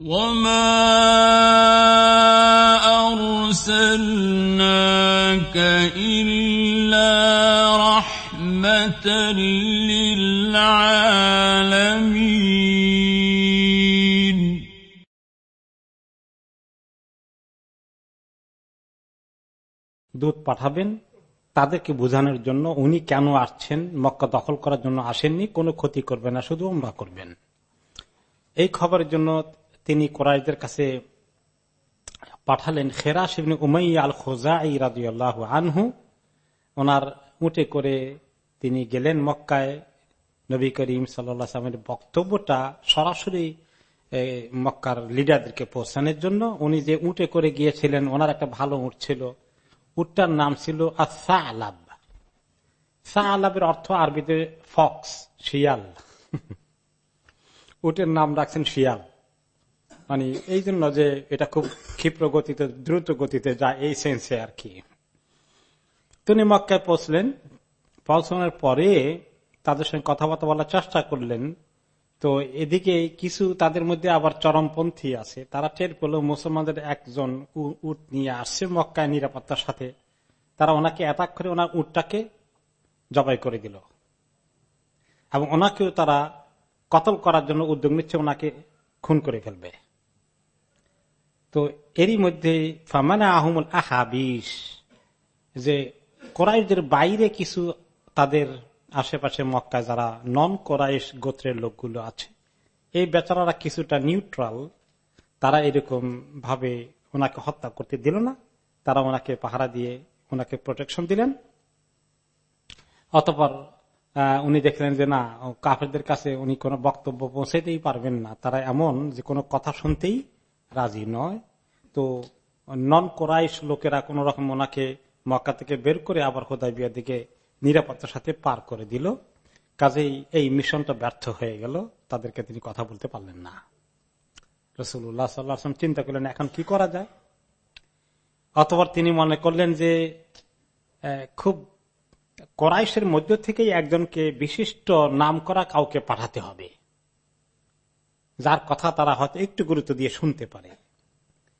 وما أرسلناك إلا رحمة للعالمين দূত পাঠাবেন তাদেরকে বোঝানোর জন্য উনি কেন আসছেন মক্কা দখল করার জন্য আসেননি কোনো ক্ষতি করবেন না শুধু উমরা করবেন এই খবরের জন্য তিনি কোরআদের কাছে পাঠালেন খেরা শিবনে উমাই আল খোজা রাজিউল্লাহ আনহু। ওনার উঠে করে তিনি গেলেন মক্কায়। নবী করিম সাল্লামের বক্তব্যটা সরাসরি মক্কার লিডারদেরকে পৌঁছানোর জন্য। উনি যে উঠে করে গিয়েছিলেন, ওনার একটা ভালো উঠ ছিল। উটটার নাম ছিল আসা আলাব সা আলাবের অর্থ আরবিতে ফক্স, শিয়াল। উটের নাম রাখছেন শিয়াল। মানে এই জন্য যে এটা খুব ক্ষিপ্র গতিতে, দ্রুত গতিতে যায় এই সেন্সে আর কি। তিনি মক্কায় পৌঁছলেন। পৌঁছানোর পরে তাদের সঙ্গে কথাবার্তা বলার চেষ্টা করলেন। তো এদিকে কিছু তাদের মধ্যে আবার চরমপন্থী আছে। তারা টের পেল মুসলমানদের একজন উট নিয়ে আসছে মক্কায় নিরাপত্তার সাথে। তারা ওনাকে অ্যাটাক করে ওনার উটটাকে জবাই করে দিল। এবং ওনাকেও তারা কতল করার জন্য উদ্যোগ নিচ্ছে, ওনাকে খুন করে ফেলবে। তো এরই মধ্যে ফামানা আহমুল আহাবিস যে কোরাইশদের বাইরে কিছু তাদের আশেপাশে মক্কায় যারা নন কোরাইশ গোত্রের লোকগুলো আছে, এই বেচারারা কিছুটা নিউট্রাল তারা এরকম ভাবে ওনাকে হত্যা করতে দিল না, তারা ওনাকে পাহারা দিয়ে ওনাকে প্রোটেকশন দিলেন। অতপর উনি দেখলেন যে না কাফেরদের কাছে উনি কোনো বক্তব্য পৌঁছাইতেই পারবেন না। তারা এমন যে কোনো কথা শুনতেই রাজি নয়। তো নন কোরাইশ লোকেরা কোন রকম ওনাকে মক্কা থেকে বের করে আবার হোদাই বিয়ার দিকে নিরাপত্তার সাথে পার করে দিল। কাজেই এই মিশনটা ব্যর্থ হয়ে গেল। তাদেরকে তিনি কথা বলতে পারলেন না। রসুল্লাহ সাল্লাম চিন্তা করলেন, এখন কি করা যায়? অথবা তিনি মনে করলেন যে খুব কোরাইশের মধ্য থেকেই একজনকে বিশিষ্ট নাম করা কাউকে পাঠাতে হবে। যার কথা তারা হয়তো একটু গুরুত্ব দিয়ে শুনতে পারে।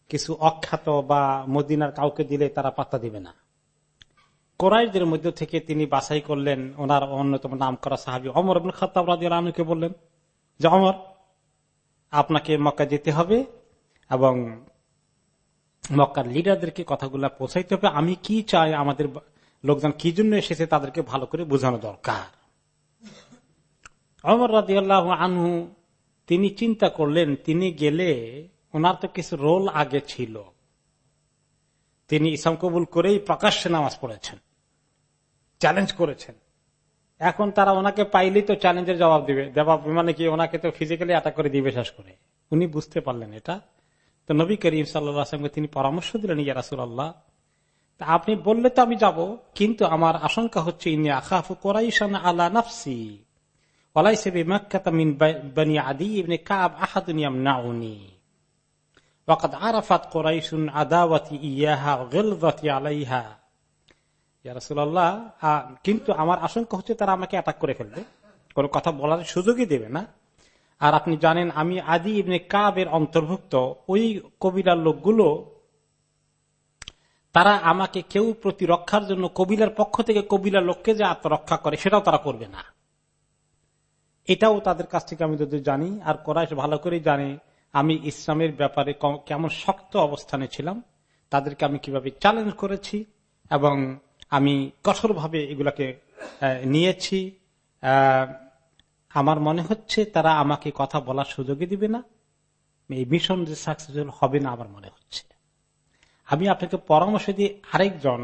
কিছু অখ্যাত বা মদিনার কাউকে দিলে তারা পাত্তা দিবে না। কোরাইশদের মধ্য থেকে তিনি বাছাই করলেন ওনার অন্যতম নাম করা সাহাবি অমর আব্দুল খতাব রাজুকে বললেন যে অমর আপনাকে মক্কা যেতে হবে এবং মক্কার লিডারদেরকে কথাগুলা পৌঁছাইতে হবে। আমি কি চাই? আমাদের লোকজন কি জন্য এসেছে তাদেরকে ভালো করে বোঝানো দরকার? অমর রাজিয়াল্লাহ আনহু তিনি চিন্তা করলেন, তিনি গেলে ওনার তো কিছু রোল আগে ছিল। তিনি ইসলাম কবুল করেই প্রকাশ্যে নামাজ পড়েছেন চ্যালেঞ্জ করেছেন। এখন তারা ওনাকে পাইলেই তো চ্যালেঞ্জের জবাব দিবে। জবাব মানে কি, ওনাকে তো ফিজিক্যালি অ্যাটাক করে দিবে শেষ করে। উনি বুঝতে পারলেন এটা। তো নবী করিম সাল্লামকে তিনি পরামর্শ দিলেন, ইয়া রাসুল আল্লাহ আপনি বললে তো আমি যাব, কিন্তু আমার আশঙ্কা হচ্ছে ইনি আখাফু কোরাইশান আলা নাফসি। আদি কাব কিন্তু আমার আশঙ্কা হচ্ছে তারা আমাকে অ্যাটাক করে ফেলবে। কোনো কথা বলার সুযোগই দেবে না। আর আপনি জানেন, আমি আদি ইবনে কাবের অন্তর্ভুক্ত। ওই কবিলার লোকগুলো, তারা আমাকে কেউ প্রতিরক্ষার জন্য কবিলার পক্ষ থেকে কবিলার লোককে যে আত্মরক্ষা করে, সেটাও তারা করবে না। এটাও তাদের কাছ থেকে আমি যদি জানি, আর কোরআশ ভালো করেই জানে আমি ইসলামের ব্যাপারে কেমন শক্ত অবস্থানে ছিলাম, তাদেরকে আমি কীভাবে চ্যালেঞ্জ করেছি, এবং আমি কঠোরভাবে এগুলাকে নিয়েছি। আমার মনে হচ্ছে তারা আমাকে কথা বলার সুযোগই দিবে না। এই মিশন যে সাকসেসফুল হবে না আমার মনে হচ্ছে। আমি আপনাকে পরামর্শ দিই আরেকজন,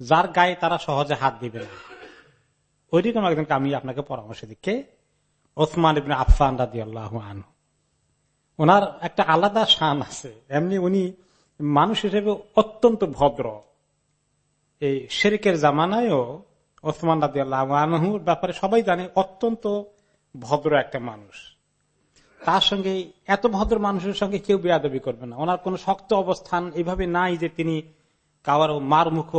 যার গায়ে তারা সহজে হাত দিবে না। ওই রকম একজনকে আমি আপনাকে পরামর্শ দিই। কে? ওসমান ইবিন আফসান রাজি আল্লাহ আনহু। ওনার একটা আলাদা শান আছে। এমনি উনি মানুষ হিসেবে অত্যন্ত ভদ্র। এই শেরিকের জামানায়ও ওসমান রাজি আল্লাহ আনহুর ব্যাপারে সবাই জানে, অত্যন্ত ভদ্র একটা মানুষ। তার সঙ্গে এত ভদ্র মানুষের সঙ্গে কেউ বেয়াদবি করবে না। ওনার কোন শক্ত অবস্থান এভাবে নাই যে তিনি কারও মারমুখ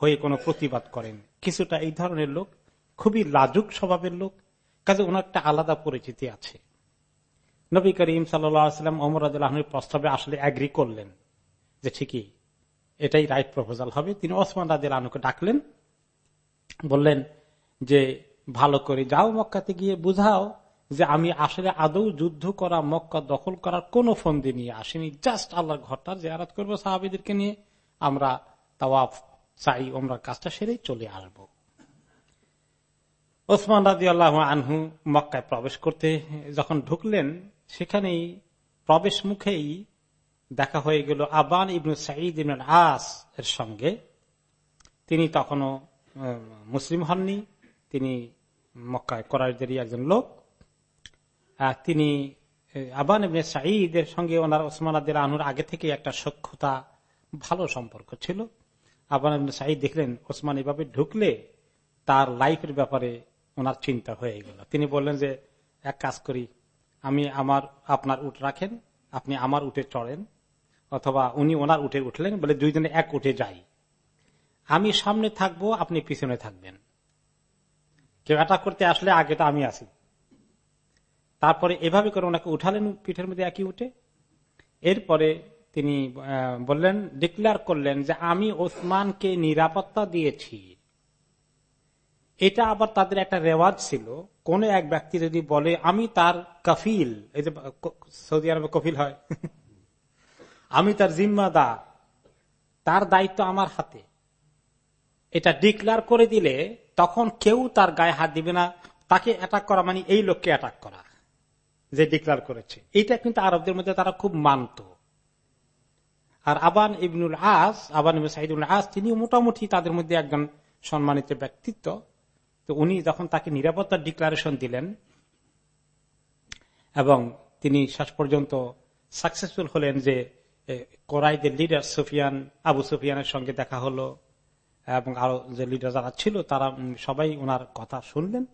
হয়ে কোনো প্রতিবাদ করেন। কিছুটা এই ধরনের লোক, খুবই লাজুক স্বভাবের লোক কাজে ওনার একটা আলাদা পরিচিতি আছে। নবী করিম সাল্লাম আদুল্লাহনের প্রস্তাবে আসলে অ্যাগ্রি করলেন যে ঠিকই, এটাই রাইট প্রপোজাল হবে। তিনি ওসমান রাজিল আনুকে ডাকলেন, বললেন যে, ভালো করে যাও মক্কাতে গিয়ে বুঝাও যে আমি আসলে আদৌ যুদ্ধ করা, মক্কা দখল করার কোন ফন্দি নিয়ে আসিনি। জাস্ট আল্লাহর ঘরটা জেয়ারাত করব সাহাবিদেরকে নিয়ে। আমরা তাওয়াফ চাই, ওমরার কাজটা সেরেই চলে আসব। ওসমান রাজি আল্লাহ আনহু মক্কায় প্রবেশ করতে যখন ঢুকলেন, সেখানেই প্রবেশ মুখেই দেখা হয়ে গেল আবান ইবনু সাঈদ ইবন আস এর সঙ্গে। তিনি তখনও মুসলিম হননি, তিনি মক্কায় করারদেরই একজন লোক। তিনি আবান ইবনে সাঈদের সঙ্গে ওনার ওসমান আদিল আনহুর আগে থেকে একটা সক্ষতা ভালো সম্পর্ক ছিল। আবান ইবনে সাঈদ দেখলেন ওসমান এভাবে ঢুকলে তার লাইফের ব্যাপারে ওনার চিন্তা হয়ে গেল। তিনি বললেন যে, এক কাজ করি, আমি আমার, আপনার উঠ রাখেন, আপনি আমার উঠে চড়েন। অথবা উনি ওনার উঠে উঠলেন, বলে দুইজনে এক উঠে যাই। আমি সামনে থাকব, আপনি পিছনে থাকবেন। কেউ অ্যাটাক করতে আসলে আগে তো আমি আছি। তারপরে এভাবে করে ওনাকে উঠালেন পিঠের মধ্যে একই উঠে এরপরে তিনি বললেন ডিক্লেয়ার করলেন যে, আমি ওসমানকে নিরাপত্তা দিয়েছি। এটা আবার তাদের একটা রেওয়াজ ছিল। কোন এক ব্যক্তি যদি বলে, আমি তার কফিল এই যে সৌদি আরবে কফিল হয়। আমি তার জিম্মাদার তার দায়িত্ব আমার হাতে। এটা ডিক্লার করে দিলে তখন কেউ তার গায়ে হাত দিবে না। তাকে অ্যাটাক করা মানে এই লোককে অ্যাটাক করা, যে ডিক্লার করেছে। এইটা কিন্তু আরবদের মধ্যে তারা খুব মানত। আর আবান ইবনুল আস, আবান সাইদুল আস তিনি মোটামুটি তাদের মধ্যে একজন সম্মানিত ব্যক্তিত্ব। তো উনি যখন তাকে নিরাপত্তার ডিক্লারেশন দিলেন, এবং তিনি শেষ পর্যন্ত সাকসেসফুল হলেন যে কোরাইদের লিডার সুফিয়ান, আবু সুফিয়ানের সঙ্গে দেখা হলো, এবং আরও যে লিডার যারা ছিল, তারা সবাই ওনার কথা শুনলেন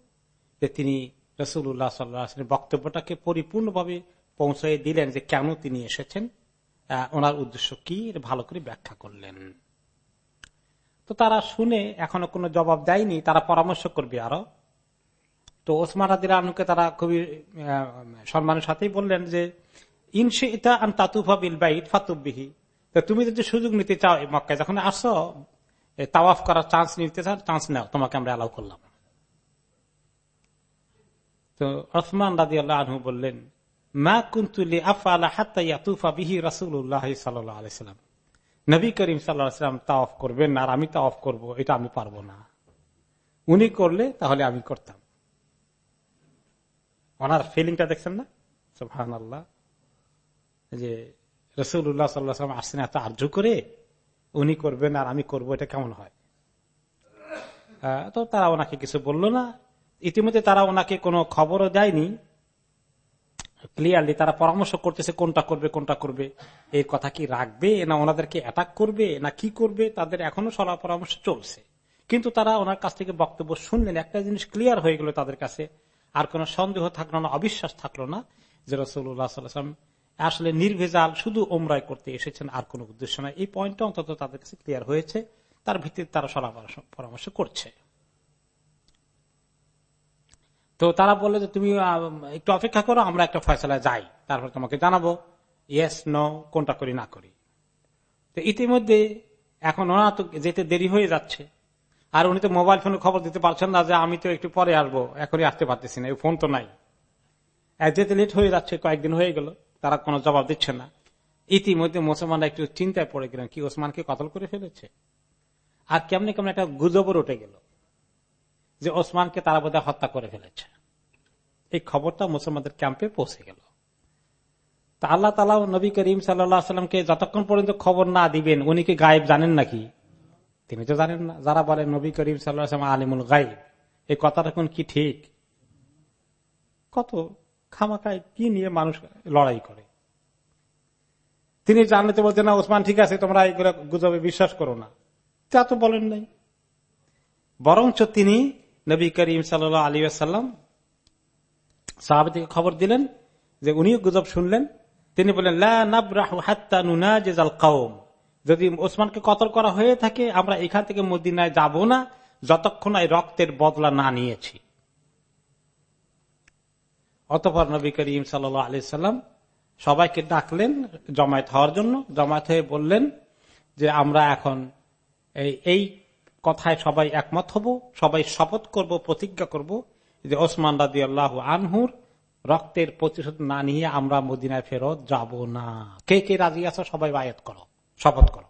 যে তিনি রসুল্লাহ সাল্লাহ বক্তব্যটাকে পরিপূর্ণভাবে পৌঁছে দিলেন যে কেন তিনি এসেছেন ওনার উদ্দেশ্য কি ভালো করে ব্যাখ্যা করলেন। তো তারা শুনে এখনও কোনো জবাব দেয়নি, তারা পরামর্শ করবে আরও। তো ওসমান আদির আনুকে তারা খুবই সম্মানের সাথেই বললেন যে ইনসে ইতা আন তাতুফা বিল ফাতুবিহি তুমি যদি সুযোগ নিতে চাও মক্কায়, যখন আসো তাওয়াফ করার চান্স নিতে চাও, চান্স নাও, তোমাকে আমরা অ্যালাউ করলাম। তো ওসমান রাজি আল্লাহ আনহু বললেন, মা কুন্তুলি আফা আল্লাহ হাত্তা ইয়াতুফা বিহি রাসুল্লাহ সাল্লাহ আলাইসাল্লাম নবী করিম সাল্লাম তা অফ করবেন আর আমি তা অফ করব, এটা আমি পারব না। উনি করলে তাহলে আমি করতাম। ওনার ফিলিংটা দেখছেন না? সুহান আল্লাহ যে রসুল্লাহ সাল্লাম আসছেন এত আর্য করে, উনি করবেন আর আমি করব, এটা কেমন হয়? তো তারা ওনাকে কিছু বলল না। ইতিমধ্যে তারা ওনাকে কোনো খবরও দেয়নি। ক্লিয়ারলি তারা পরামর্শ করতেছে কোনটা করবে কোনটা করবে। এর কথা কি রাখবে না ওনাদেরকে অ্যাটাক করবে, না কি করবে, তাদের এখনও সলা পরামর্শ চলছে। কিন্তু তারা ওনার কাছ থেকে বক্তব্য শুনলেন, একটা জিনিস ক্লিয়ার হয়ে গেল তাদের কাছে। আর কোন সন্দেহ থাকল না, অবিশ্বাস থাকল না যে রসুল্লাহ আসলে নির্ভেজাল শুধু ওমরাই করতে এসেছেন, আর কোন উদ্দেশ্য নয় এই পয়েন্টটা অন্তত তাদের কাছে ক্লিয়ার হয়েছে। তার ভিত্তিতে তারা সলা পরামর্শ করছে। তো তারা বলল যে তুমি একটু অপেক্ষা করো, আমরা একটা ফয়সলায় যাই। তারপর তোমাকে জানাব ইয়েস নো কোনটা করি, না করি। তো ইতিমধ্যে এখন ওনা তো যেতে দেরি হয়ে যাচ্ছে। আর উনি তো মোবাইল ফোনে খবর দিতে পারছেন না যে আমি তো একটু পরে আসব, এখনই আসতে পারতেছি না ফোন তো নাই। যেতে লেট হয়ে যাচ্ছে, কয়েকদিন হয়ে গেল, তারা কোনো জবাব দিচ্ছে না। ইতিমধ্যে মুসলমানরা একটু চিন্তায় পড়ে গেলেন, কি, ওসমানকে কতল করে ফেলেছে? আর কেমনি কেমন একটা গুজবর উঠে গেল। যে ওসমানকে তারা বোধহয় হত্যা করে ফেলেছে। এই খবরটা মুসলমানদের ক্যাম্পে পৌঁছে গেল। তা আল্লাহ তালা নবী করিম সাল্লামকে যতক্ষণ পর্যন্ত খবর না দিবেন, উনি কি গায়েব জানেন নাকি? তিনি তো জানেন না। যারা বলেন নবী করিম সাল্লাম আলিমুল গাইব এই কথাটা কোন কি ঠিক? কত খামাকায় কি নিয়ে মানুষ লড়াই করে? তিনি জানলে তো বলছেন না, ওসমান ঠিক আছে, তোমরা এইগুলো গুজবে, বিশ্বাস করো না। তা তো বলেন নাই। বরঞ্চ তিনি নবী করিম সাল আলী আসাল্লাম সাহাবিকে খবর দিলেন যে উনিও গুজব শুনলেন। তিনি বললেন যদি ওসমানকে কতল করা হয়ে থাকে, আমরা এখান থেকে মদিনায় যাব না, যতক্ষণ এই রক্তের বদলা না নিয়েছি। অতপর নবী করিম সাল আলি সাল্লাম সবাইকে ডাকলেন জমায়েত হওয়ার জন্য। জমায়েত হয়ে বললেন যে, আমরা এখন এই কথায় সবাই একমত হব, সবাই শপথ করব, প্রতিজ্ঞা করব। যে ওসমান রাজি আল্লাহ আনহুর রক্তের প্রতিশোধ না নিয়ে আমরা মদিনায় ফেরত যাব না। কে কে রাজি আছো সবাই বায়াত করো, শপথ করো।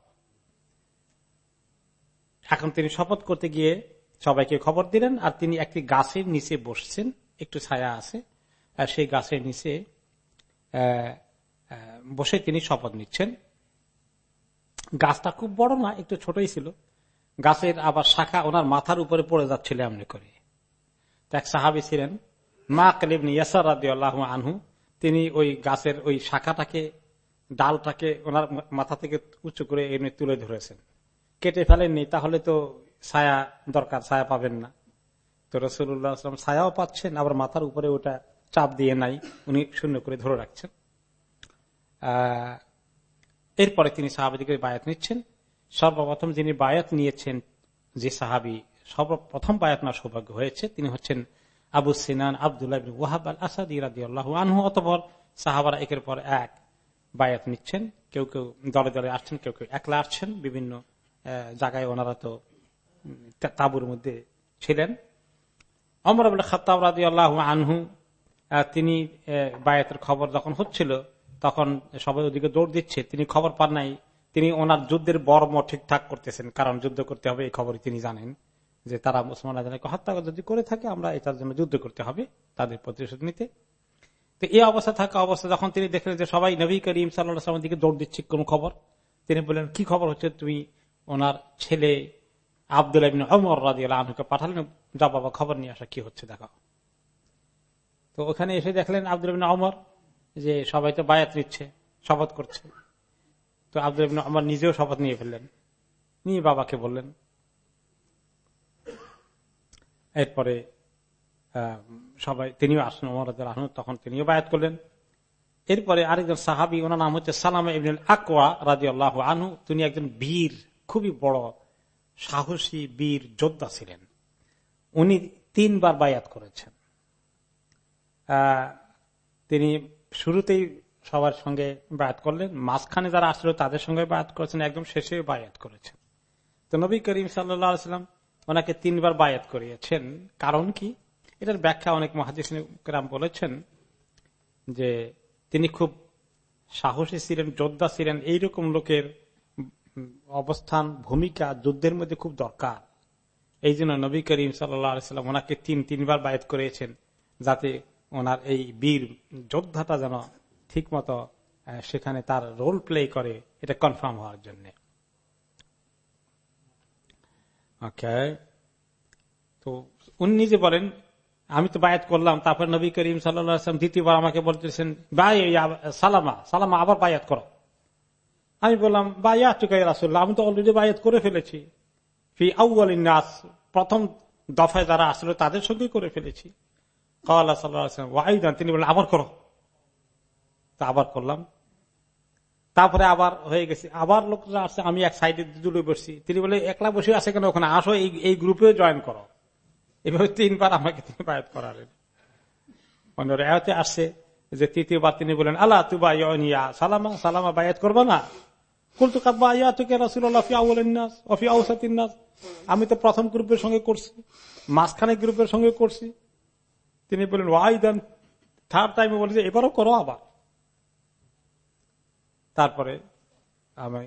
এখন তিনি শপথ করতে গিয়ে সবাইকে খবর দিলেন আর তিনি একটি গাছের নিচে বসছেন, একটু ছায়া আছে, আর সেই গাছের নিচে বসে তিনি শপথ নিচ্ছেন। গাছটা খুব বড় না, একটু ছোটই ছিল। গাছের আবার শাখা ওনার মাথার উপরে পড়ে যাচ্ছিল এমনি করে। এক সাহাবি ছিলেন, মা কালিবনি ইয়াসার রাদি আল্লাহ আনহু, তিনি ওই গাছের ওই শাখাটাকে, ডালটাকে ওনার মাথা থেকে উঁচু করে এমনি তুলে ধরেছেন। কেটে ফেলেননি, তাহলে তো ছায়া দরকার, ছায়া পাবেন না। তো রসুল্লাহ ছায়াও পাচ্ছেন, আবার মাথার উপরে ওটা চাপ দিয়ে নাই, উনি শূন্য করে ধরে রাখছেন। এরপরে তিনি সাহাবিদিকে বায়াত নিচ্ছেন। সর্বপ্রথম যিনি বায়াত নিয়েছেন, যে সাহাবি, সর্বপ্রথম বায়াত না সৌভাগ্য হয়েছে, তিনি হচ্ছেন আবু সিনান আবদুল্লাহ ওয়াহাব আল আসাদ ইরাদি আল্লাহ আনহু, অতপর সাহাবারা একের পর এক বায়াত নিচ্ছেন। কেউ কেউ দলে দলে আসছেন, কেউ কেউ একলা আসছেন। বিভিন্ন জায়গায় ওনারা তো তাবুর মধ্যে ছিলেন। অমর আবুল খাতাব রাজি আল্লাহ আনহু তিনি বায়াতের খবর যখন হচ্ছিল, তখন সবাই ওদিকে দৌড় দিচ্ছে। তিনি খবর পান নাই তিনি ওনার যুদ্ধের বর্ম ঠিকঠাক করতেছেন, কারণ যুদ্ধ করতে হবে এই খবরই তিনি জানেন যে তারা মুসলমান হত্যা যদি করে থাকে, আমরা এটার জন্য যুদ্ধ করতে হবে, তাদের প্রতিশোধ নিতে। তো এই অবস্থা থাকা অবস্থা, যখন তিনি দেখলেন যে সবাই নবী করিম সাল্লামের দিকে দৌড় দিচ্ছে কোন খবর, তিনি বললেন, কি খবর হচ্ছে? তুমি ওনার ছেলে আবদুল্লাহ অমর রাজি আনহুকে পাঠালেন, যা বাবা খবর নিয়ে আসা, কি হচ্ছে দেখাও। তো ওখানে এসে দেখলেন আব্দুল অমর যে সবাই তো বায়াত নিচ্ছে, শপথ করছে। তো আব্দুল অমর নিজেও শপথ নিয়ে ফেললেন। নিয়ে বাবাকে বললেন। এরপরে সবাই, তিনিও আসেন আহম তখন তিনিও বায়াত করলেন। এরপরে আরেকজন সাহাবি, ওনার নাম হচ্ছে সালাম ইবনুল আকোয়া রাজি আল্লাহ আনহু, তিনি একজন বীর, খুবই বড়, সাহসী বীর যোদ্ধা ছিলেন। উনি তিনবার বায়াত করেছেন। তিনি শুরুতেই সবার সঙ্গে বায়াত করলেন। মাঝখানে যারা আসলো তাদের সঙ্গে বায়াত করেছেন, একদম শেষে বায়াত করেছেন। তো নবী করিম সাল্লাম ওনাকে তিনবার বায়াত করিয়েছেন। কারণ কি? এটার ব্যাখ্যা অনেক মহাদিসাম বলেছেন যে তিনি খুব সাহসী ছিলেন, যোদ্ধা ছিলেন, এইরকম লোকের অবস্থান, ভূমিকা যুদ্ধের মধ্যে খুব দরকার। এই জন্য নবী করিম সাল্লাম ওনাকে তিন, তিনবার বায়াত করিয়েছেন যাতে ওনার এই বীর যোদ্ধাটা যেন ঠিক মতো সেখানে তার রোল প্লে করে, এটা কনফার্ম হওয়ার জন্য। তো উনি নিজে বলেন, আমি তো বায়াত করলাম, তারপর নবী করিম সাল্লাম দ্বিতীয়বার আমাকে বলতেছেন সালামা সালামা আবার বায়াত করো। আমি বললাম বায়াত রাসুল্লাহ আমি তো অলরেডি বায়াত করে ফেলেছি। প্রথম দফায় যারা আসলো, তাদের সঙ্গে করে ফেলেছি। তিনি বললেন, আবার করো। তা আবার করলাম। তারপরে আবার হয়ে গেছে। আবার লোকরা আসছে, আমি এক সাইডে দূরে বসছি। তিনি বলে, একলা বসে আছে কেন ওখানে? আসো, এই গ্রুপে জয়েন করো। এভাবে তিনবার আমাকে তিনি বায়াত করালেন। রেয়াতে আসছে যে তৃতীয়বার তিনি বলেন আল্লাহ তুবা ইয়া সালামা সালামা বায়াত করব না? কুলতু কাব্বা ইয়া তুকে রাসুল্লাহ অফি আমি তো প্রথম গ্রুপের সঙ্গে করছি, মাঝখানে গ্রুপের সঙ্গে করছি। তিনি বলেন ওয়াই দেন থার্ড টাইমে বলেছে, এবারও করো আবার। তারপরে আমি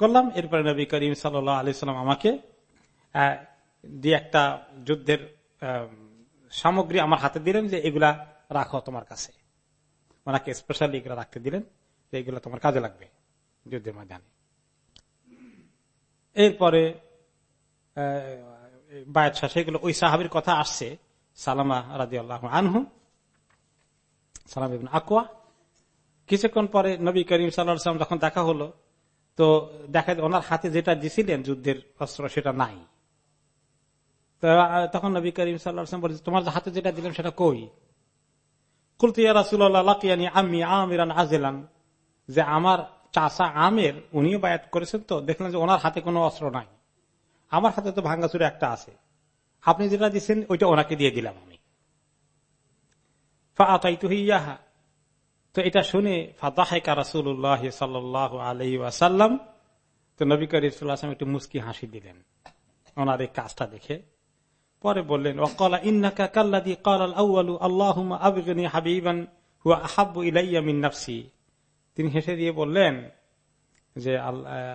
করলাম। এরপরে নবী করিম সাল্লাহ আলি সাল্লাম আমাকে দিয়ে একটা যুদ্ধের সামগ্রী আমার হাতে দিলেন যে এগুলা রাখো তোমার কাছে। ওনাকে স্পেশালি এগুলা রাখতে দিলেন যে এগুলো তোমার কাজে লাগবে যুদ্ধের ময়দানে। এরপরে বায়াত সেগুলো ওই সাহাবির কথা আসছে সালামা রাজি আল্লাহ আনহু, সালাম আকোয়া কিছুক্ষণ পরে নবী করিম সাল্লাম যখন দেখা হলো, তো দেখা ওনার হাতে যেটা দিছিলেন যুদ্ধের অস্ত্র, সেটা নাই। তখন নবী করিম সাল্লাম বলছে, তোমার হাতে যেটা দিলেন সেটা কই? কুলতিয়া রাসুল্লাহ লাকিয়ানি আমি আমিরান আজেলান। যে আমার চাষা আমের, উনিও বায়াত করেছেন তো, দেখলেন যে ওনার হাতে কোনো অস্ত্র নাই। আমার হাতে তো ভাঙ্গাচুরে একটা আছে। আপনি যেটা দিচ্ছেন ওইটা ওনাকে দিয়ে দিলাম আমি। তো এটা শুনে ফাদাহেকা রাসুল্লাহ সাল্লাহ আলহি আসাল্লাম তো নবী করিম একটু মুস্কি হাসি দিলেন। ওনার এই কাজটা দেখে। পরে বললেন ইন্নাকা কাল আল্লাহ হাবিবান, হুয়া তিনি হেসে দিয়ে বললেন যে,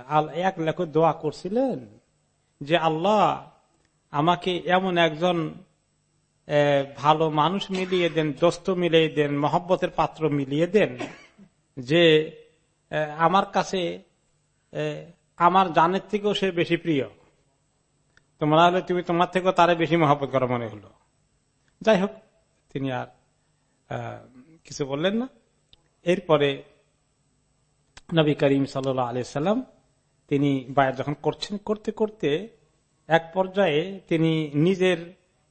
আল এক লেখ দোয়া করছিলেন যে, আল্লাহ আমাকে এমন একজন ভালো মানুষ মিলিয়ে দেন, দোস্ত মিলিয়ে দেন, মহব্বতের পাত্র মিলিয়ে দেন, যে আমার কাছে আমার জানের থেকেও সে বেশি প্রিয়। তোমরা হলে তুমি তোমার থেকেও তারে বেশি মহব্বত করা মনে হলো। যাই হোক, তিনি আর কিছু বললেন না। এরপরে নবী করিম সাল্লা আলি সাল্লাম তিনি বায়াত যখন করছেন, করতে করতে এক পর্যায়ে তিনি নিজের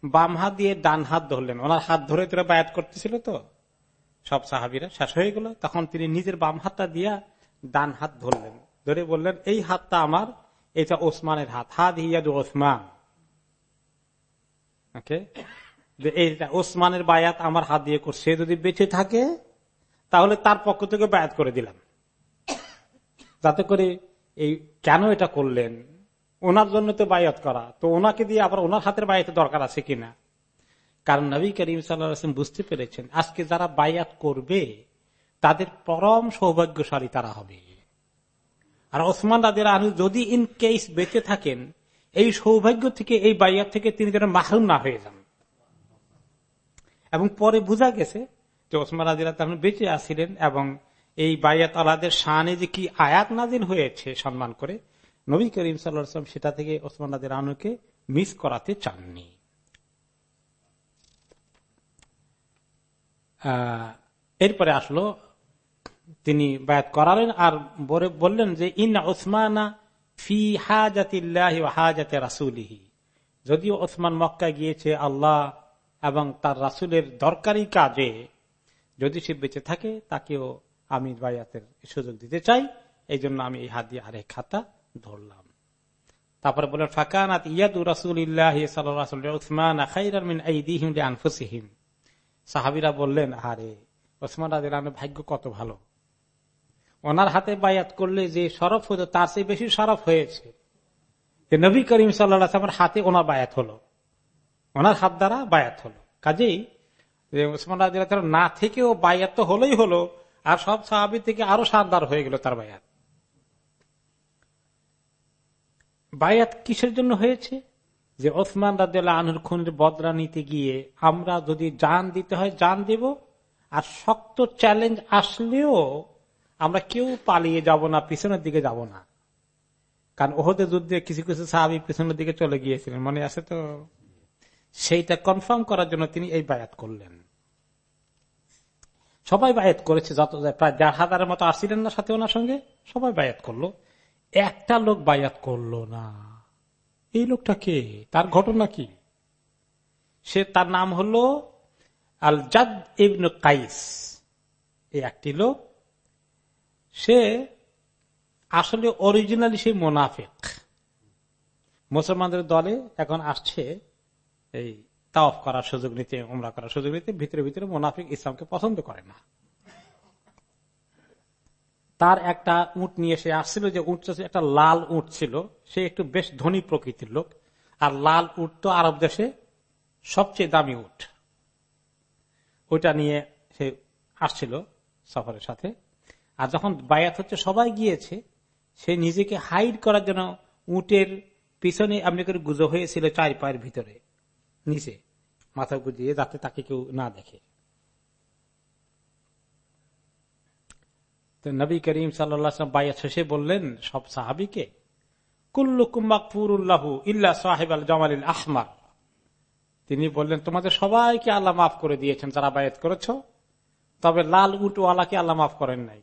বাম হাত দিয়ে ডান হাত ধরলেন। ওনার হাত ধরে তোরা বায়াত করতেছিল তো। সব সাহাবিরা শেষ হয়ে গেল। তখন তিনি নিজের বাম হাতটা দিয়া ডান হাত ধরলেন। ধরে বললেন, এই হাতটা আমার, এটা ওসমানের হাত। হাত হিয়াদ ওসমান। এইটা ওসমানের বায়াত আমার হাত দিয়ে করছে যদি বেঁচে থাকে, তাহলে তার পক্ষ থেকে বায়াত করে দিলাম। যাতে করে এই কেন এটা করলেন? ওনার জন্য তো বায়াত করা। তো ওনাকে দিয়ে আবার ওনার হাতের বায়াতে দরকার আছে কিনা? কারণ নবী করিম সাল্লাম বুঝতে পেরেছেন, আজকে যারা বায়াত করবে, তাদের পরম সৌভাগ্যশালী তারা হবে। আর ওসমান রাজের আনু যদি ইন কেস বেঁচে থাকেন, এই সৌভাগ্য থেকে, এই বাইয়াত থেকে তিনি যেন মাহরুম না হয়ে যান। এবং পরে বোঝা গেছে যে ওসমান রাজিরা তখন বেঁচে আসছিলেন এবং এই বাইয়াত আলাদের শানে যে কি আয়াত নাজিল হয়েছে সম্মান করে নবী করিম সাল্লাম সেটা থেকে ওসমান রাজের আনুকে মিস করাতে চাননি। এরপরে আসলো, তিনি বায়াত করালেন আর বললেন যে ইন ওসমানা ফি হাজাতিল্লাহ হাজাতে রাসুলিহি। যদিও ওসমান মক্কা গিয়েছে আল্লাহ এবং তার রাসুলের দরকারি কাজে, যদি সে বেঁচে থাকে, তাকেও আমি বায়াতের সুযোগ দিতে চাই। এই আমি এই হাত দিয়ে আরেক খাতা ধরলাম। তারপরে বললেন ফাকানাত ইয়াদু রাসুল্লাহ উসমান সাহাবিরা বললেন আরে ওসমান রাজের ভাগ্য কত ভালো। ওনার হাতে বায়াত করলে যে সরফ হতো, তার চেয়ে বেশি সরফ হয়েছে। যে নবী করিম সাল্লামের হাতে ওনার বায়াত হলো। ওনার হাত দ্বারা বায়াত হলো। কাজেই ওসমান না থেকেও বায়াত তো হলোই হলো, আর সব সাহাবি থেকে আরও সারদার হয়ে গেল তার বায়াত। বায়াত কিসের জন্য হয়েছে? যে ওসমান রাজিয়াল আনুর খুনের বদলা নিতে গিয়ে আমরা যদি যান দিতে হয় যান দেব। আর শক্ত চ্যালেঞ্জ আসলেও আমরা কেউ পালিয়ে যাব না, পিছনের দিকে যাব না। কারণ ওহদের যুদ্ধে কিছু কিছু সাহাবি পিছনের দিকে চলে গিয়েছিলেন। মনে আছে তো? সেইটা কনফার্ম করার জন্য তিনি এই বায়াত করলেন। সবাই বায়াত করেছে, যত প্রায় দেড় হাজারের মতো আসছিলেন না সাথে ওনার সঙ্গে, সবাই বায়াত করল। একটা লোক বায়াত করল না। এই লোকটা কে? তার ঘটনা কি? সে তার নাম হলো আল জাদ ইবন কাইস। এই একটি লোক। সে আসলে অরিজিনালি সে মোনাফেক। মুসলমানদের দলে এখন আসছে এই তাওফ করার সুযোগ নিতে, উমরা করার সুযোগ নিতে, ভিতরে ভিতরে মোনাফিক ইসলামকে পছন্দ করে না। তার একটা উঁট নিয়ে সে আসছিল যে উঁট একটা লাল উঁট ছিল। সে একটু বেশ ধনী প্রকৃতির লোক। আর লাল উট তো আরব দেশে সবচেয়ে দামি উঠ ওইটা নিয়ে সে আসছিল সফরের সাথে। আর যখন বায়াত হচ্ছে, সবাই গিয়েছে। সে নিজেকে হাইড করার জন্য উটের পিছনে আপনি করে গুজো হয়েছিল চার পায়ের ভিতরে, নিচে। মাথা গুজিয়ে যাতে তাকে কেউ না দেখে। তো নবী করিম সাল্লাম বাইয়া শেষে বললেন, সব সাহাবিকে কুল্লুকুম্মাকফুরুল্লাহু ইল্লা সাহেব আল জামাল আহমার। তিনি বললেন, তোমাদের সবাইকে আল্লাহ মাফ করে দিয়েছেন যারা বায়াত করেছ, তবে লাল উটওয়ালাকে আল্লাহ মাফ করেন নাই।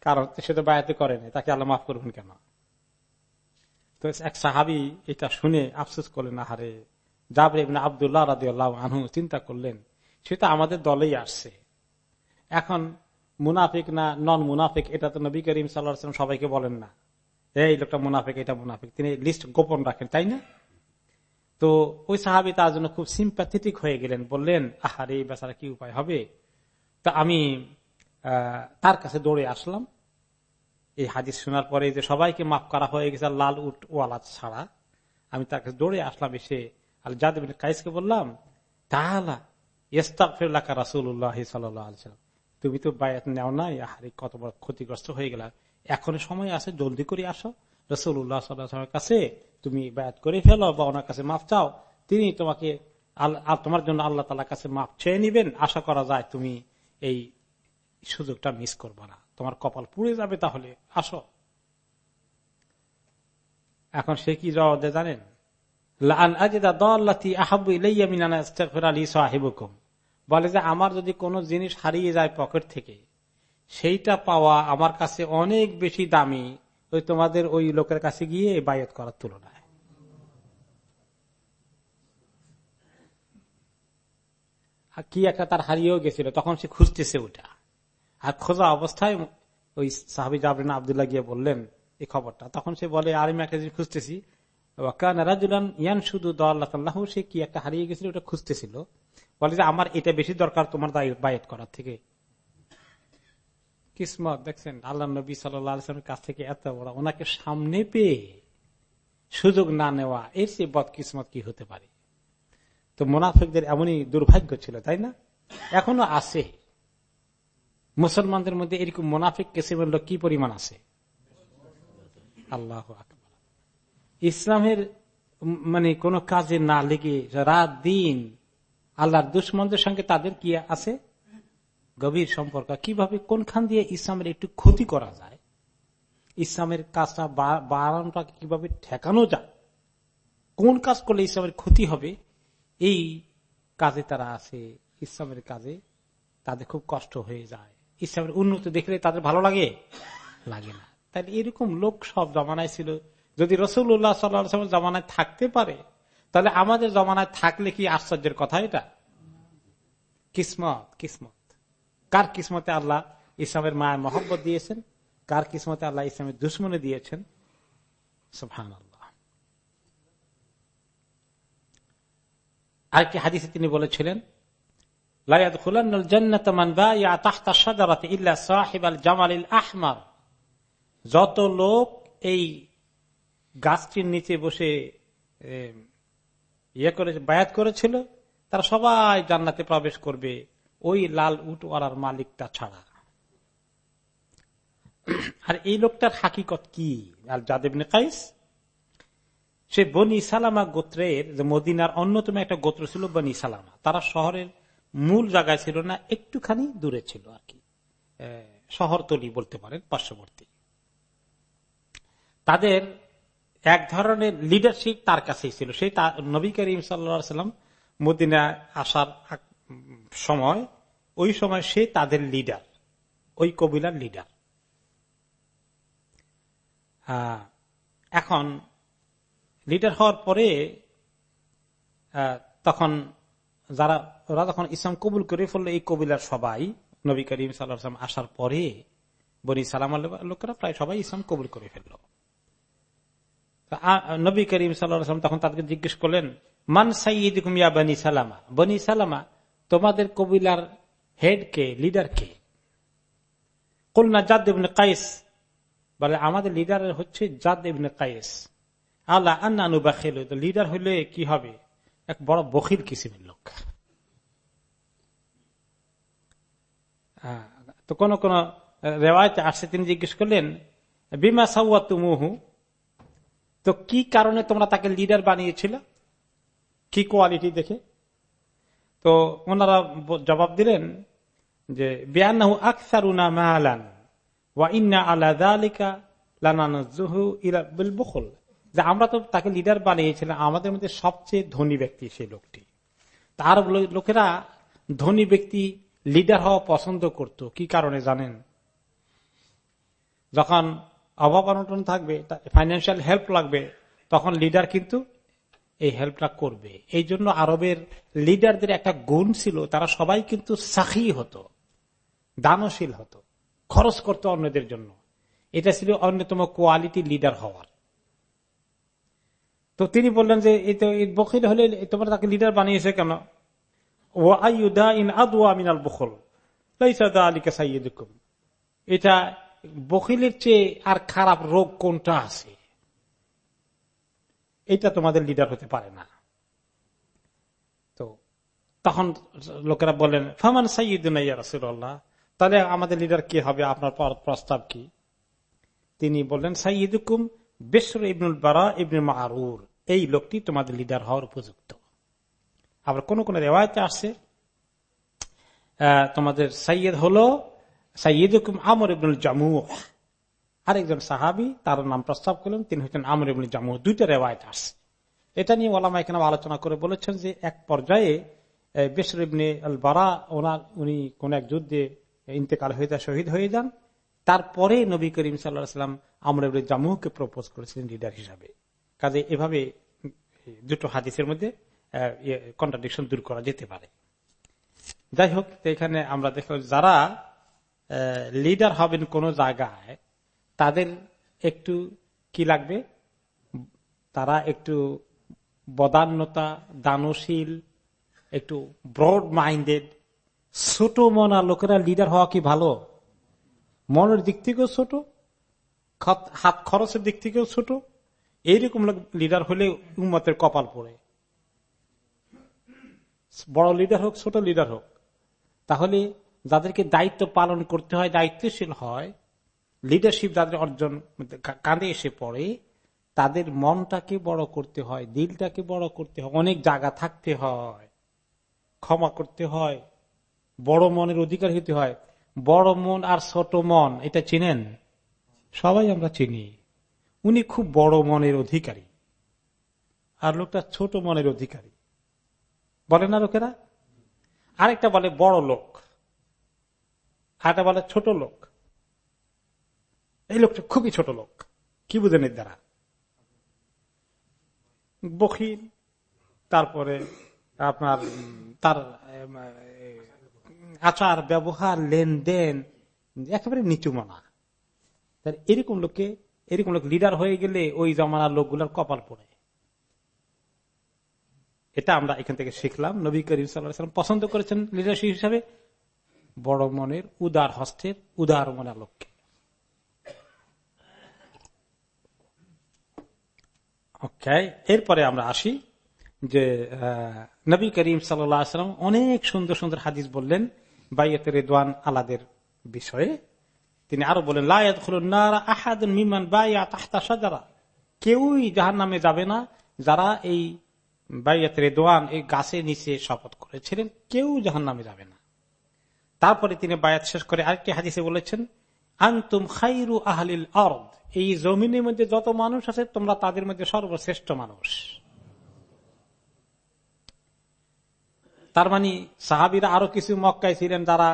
কারণ সে তো বায়াতে করেনি তাকে আল্লাহ মাফ করবেন কেন? তো এক সাহাবি এটা শুনে আফসোস করলেন, আহারে, জাবর আবদুল্লাহ রাজি আল্লাহ আনহু চিন্তা করলেন সেটা আমাদের দলেই আসছে। এখন মুনাফিক না নন মুনাফিক এটা তো নবী করিম সাল্লাম সবাইকে বলেন না। এই লোকটা মুনাফিক, এটা মুনাফিক। তিনি লিস্ট গোপন রাখেন, তাই না? তো ওই সাহাবি তার জন্য খুব সিম্প্যাথেটিক হয়ে গেলেন, বললেন আহার এই বেচারা কি উপায় হবে? তা আমি তার কাছে দৌড়ে আসলাম। এই হাদিস শোনার পরে যে সবাইকে মাফ করা হয়ে গেছে লাল উট ওয়ালা ছাড়া। আমি তার কাছে দৌড়ে আসলাম, এসে আল জাদ কাইসকে বললাম তাহলা ইস্তাফিল্লাহ রাসুল্লাহ সাল্লাম তুমি তো বায়াত নেও নাই, আহারে, কত বড় ক্ষতিগ্রস্ত হয়ে গেল। এখন সময় আছে, জলদি করে আসো। রসুল্লাহ সাল্লামের কাছে তুমি বায়াত করে ফেলো বা ওনার কাছে মাফ চাও। তিনি তোমাকে তোমার জন্য আল্লাহ তালার কাছে মাফ চেয়ে নিবেন। আশা করা যায় তুমি এই সুযোগটা মিস করবে না। তোমার কপাল পুড়ে যাবে তাহলে। আসো। এখন সে কি জবাব দেয় জানেন? বলে যে আমার যদি কোনো জিনিস হারিয়ে যায় পকেট থেকে, সেইটা পাওয়া আমার কাছে অনেক বেশি দামি, ওই তোমাদের ওই লোকের কাছে গিয়ে বায়ত করার তুলনায়। কি একটা তার হারিয়েও গেছিল, তখন সে খুঁজতেছে ওটা। আর খোঁজা অবস্থায় ওই সাহাবি জাবরিন আবদুল্লাহ গিয়ে বললেন এই খবরটা। তখন সে বলে, আর আমি একটা জিনিস খুঁজতেছি। ইয়ান শুধু দল্লাহ সে কি একটা হারিয়ে গেছিল ওটা খুঁজতেছিল। বলে যে আমার এটা বেশি দরকার তোমার বায়ত করার থেকে। কিসমত, দেখছেন, আল্লাহ নবী সাল্লামের কাছ থেকে এত বড় ওনাকে সামনে পেয়ে সুযোগ না নেওয়া, এর চেয়ে বদ কিসমত কি হতে পারে? তো মোনাফিকদের এমনই দুর্ভাগ্য ছিল, তাই না? এখনও আছে। মুসলমানদের মধ্যে এরকম মোনাফিক কিসিমের লোক কি পরিমাণ আছে? আল্লাহ ইসলামের মানে কোন কাজে না লেগে রাত দিন আল্লাহর দুশ্মনদের সঙ্গে তাদের কি আছে? গভীর সম্পর্ক। কীভাবে, কোনখান দিয়ে ইসলামের একটু ক্ষতি করা যায়? ইসলামের কাজটা বাড়ানোটাকে কীভাবে ঠেকানো যায়? কোন কাজ করলে ইসলামের ক্ষতি হবে? এই কাজে তারা আছে। ইসলামের কাজে তাদের খুব কষ্ট হয়ে যায়। ইসলামের উন্নতি দেখলে তাদের ভালো লাগে? লাগে না। তাহলে এরকম লোক সব জমানায় ছিল। যদি রসুল্লাহ সাল্লাম জমানায় থাকতে পারে তাহলে আমাদের জমানায় থাকলে কি আশ্চর্যের কথা এটা? কিসমত কিসমত। কার কিসমতে আল্লাহ ইসলামের মায়ের মহব্বত দিয়েছেন? কার কিসমতে আল্লাহ ইসলামের দুশ্মনে দিয়েছেন? সুফান আল্লাহ আরেকটি হাদিসে তিনি বলেছিলেন যত লোক এই গাছটির নিচে বসে ইয়ে করে, বায়াত করেছিল, তারা সবাই জান্নাতে প্রবেশ করবে ওই লাল উটওয়ালার মালিকটা ছাড়া। আর এই লোকটার হাকিকত কি? আর জাদেবনে কাইস, সে বনি সালামা গোত্রের মদিনার অন্যতম একটা গোত্র ছিল বনি সালামা, তারা শহরের মূল জায়গায় ছিল না, একটুখানি দূরে ছিল আর কি। শহরতলি বলতে পারেন, পার্শ্ববর্তী। তাদের এক ধরনের লিডারশিপ তার কাছেই ছিল। সেই নবী করিম সাল্লাম মদিনা আসার সময়, ওই সময় সে তাদের লিডার ওই কবিলার লিডার এখন লিডার হওয়ার পরে তখন যারা, ওরা যখন ইসলাম কবুল করে ফেলল এই কবিলার সবাই, নবী করিম সাল্লাম আসার পরে বনি সালাম লোকেরা প্রায় সবাই ইসলাম কবুল করে ফেলল। নবী করিম সাল্লাম তখন তাদেরকে জিজ্ঞেস করলেন, মান সাইদ কুমিয়া বনি সালামা? বনি সালামা, তোমাদের কবিলার হেড কে লিডার কে? কলনা জাদ ইবনে কাইস বলে, আমাদের লিডার হচ্ছে জাদ ইবনে কাইস আল্লাহ আন্নানু বা খেল লিডার হলে কি হবে? এক বড় বখির কিসিমের লোক। তো কোন কোন রেওয়ায়তে আসছে, তিনি জিজ্ঞেস করলেন, বিমা সাউয়া তুমুহু তো কি কারণে তোমরা তাকে লিডার বানিয়েছিল? কি কোয়ালিটি দেখে? তো ওনারা জবাব দিলেন যে ওয়া যে আমরা তো তাকে লিডার বানিয়েছিলাম, আমাদের মধ্যে সবচেয়ে ধনী ব্যক্তি সেই লোকটি। তার লোকেরা ধনী ব্যক্তি লিডার হওয়া পছন্দ করত। কি কারণে জানেন? যখন অভাব অনটন থাকবে ফাইন্যান্সিয়াল হেল্প লাগবে, তখন লিডার কিন্তু এই হেল্পটা করবে। এই জন্য আরবের লিডারদের একটা গুণ ছিল, তারা সবাই কিন্তু সাখি হতো, দানশীল হতো, খরচ করতো অন্যদের জন্য। এটা ছিল অন্যতম কোয়ালিটি লিডার হওয়ার। তো তিনি বললেন যে, এই তো বকিল হলে তোমরা তাকে লিডার বানিয়েছে কেন? ও আইউদা ইন আদুয়া মিনাল বখল এটা বকিলের চেয়ে আর খারাপ রোগ কোনটা আছে? এটা তোমাদের লিডার হতে পারে না। তো তখন লোকেরা বলেন, ফামান রাসুল্লাহ তাহলে আমাদের লিডার কি হবে? আপনার প্রস্তাব কি? তিনি বললেন সাইয়দুকুম বেসর ইবনুল বারা ইবনুল মারুর। এই লোকটি তোমাদের লিডার হওয়ার উপযুক্ত। আবার কোন কোন রেওয়ায়তে আসছে তোমাদের সাইয়দ হলো সাইয়দুকুম আমর ইবনুল জামু আরেকজন সাহাবি, তার নাম প্রস্তাব করলেন, তিনি হচ্ছেন আমর ইবনুল জামু দুইটা রেওয়ায়ত আসছে। এটা নিয়ে ওলামা এখানে আলোচনা করে বলেছেন যে এক পর্যায়ে বেসর ইবনে আল বারা ওনার উনি কোন এক যুদ্ধে ইন্তেকাল হয়ে যায় শহীদ হয়ে যান। তারপরে নবী করিম সাল্লাহাম আমরা জামুকে প্রপোজ করেছিলেন লিডার হিসাবে। কাজে এভাবে দুটো হাদিসের মধ্যে কন্ট্রাডিকশন দূর করা যেতে পারে। যাই হোক এখানে আমরা দেখো যারা লিডার হবেন কোন জায়গায়, তাদের একটু কি লাগবে? তারা একটু বদান্যতা, দানশীল, একটু ব্রড মাইন্ডেড ছোট মনা লোকেরা লিডার হওয়া কি ভালো? মনের দিক থেকেও ছোট হাত খরচের দিক থেকেও ছোট, এইরকম লিডার হলে উম্মতের কপাল পড়ে। বড় লিডার হোক, ছোট লিডার হোক, তাহলে যাদেরকে দায়িত্ব পালন করতে হয়, দায়িত্বশীল হয় লিডারশিপ যাদের অর্জন কাঁধে এসে পড়ে, তাদের মনটাকে বড় করতে হয়, দিলটাকে বড় করতে হয়, অনেক জায়গা থাকতে হয়, ক্ষমা করতে হয়, বড় মনের অধিকার হতে হয়। বড় মন আর ছোট মন, এটা চিনেন? সবাই আমরা চিনি। উনি খুব বড় মনের অধিকারী। আর লোকটা ছোট মনের অধিকারী। বলে না লোকেরা? আরেকটা বলে, বড় লোক। আরেকটা বলে ছোট লোক। এই লোকটা খুবই ছোট লোক। কি বুঝেন এর দ্বারা? বখিল, তারপরে আপনার, তার আচার, ব্যবহার, লেনদেন, একেবারে নিচু মানা। এরকম লোককে, এরকম লোক লিডার হয়ে গেলে ওই জমানার লোকগুলোর কপাল পড়ে। এটা আমরা এখান থেকে শিখলাম। নবী করিম সাল্লাম পছন্দ করেছেন লিডারশিপ হিসাবে। বড় মনের উদার হস্তের উদার মনের লোককে। এরপরে আমরা আসি যে নবী করিম সাল্লাম অনেক সুন্দর সুন্দর হাদিস বললেন বাইয়াতে রেদওয়ান আলাদের বিষয়ে। তিনি আরও বলেন লায়াত কেউই জাহার নামে যাবে না যারা এই বাইয়াত রেদওয়ান, এই গাছের নিচে শপথ করেছিলেন। কেউ জাহান নামে যাবে না। তারপরে তিনি বায়াত শেষ করে আরেকটি হাদিসে বলেছেন, আন্তুম খাইরু আহলিল অর্দ এই জমিনের মধ্যে যত মানুষ আছে, তোমরা তাদের মধ্যে সর্বশ্রেষ্ঠ মানুষ। তার মানে সাহাবিরা আরও কিছু মক্কায় ছিলেন যারা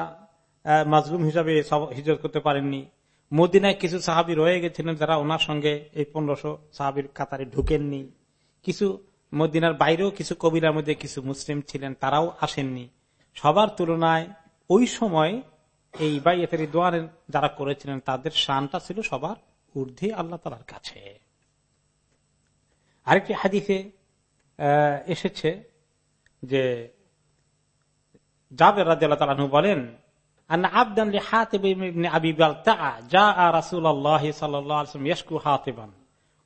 মাজলুম হিসাবে হিজত করতে পারেননি। মদিনায় কিছু সাহাবি রয়ে গেছিলেন যারা ওনার সঙ্গে এই পনেরোশো সাহাবির কাতারে ঢুকেননি। কিছু মদিনার বাইরেও কিছু কবিরার মধ্যে কিছু মুসলিম ছিলেন, তারাও আসেননি। সবার তুলনায় ওই সময় এই বাইয়েতের দোয়ার যারা করেছিলেন, তাদের শানটা ছিল সবার ঊর্ধ্বে আল্লাহ তালার কাছে। আরেকটি হাদিসে এসেছে যে জাবের রাজু বলেন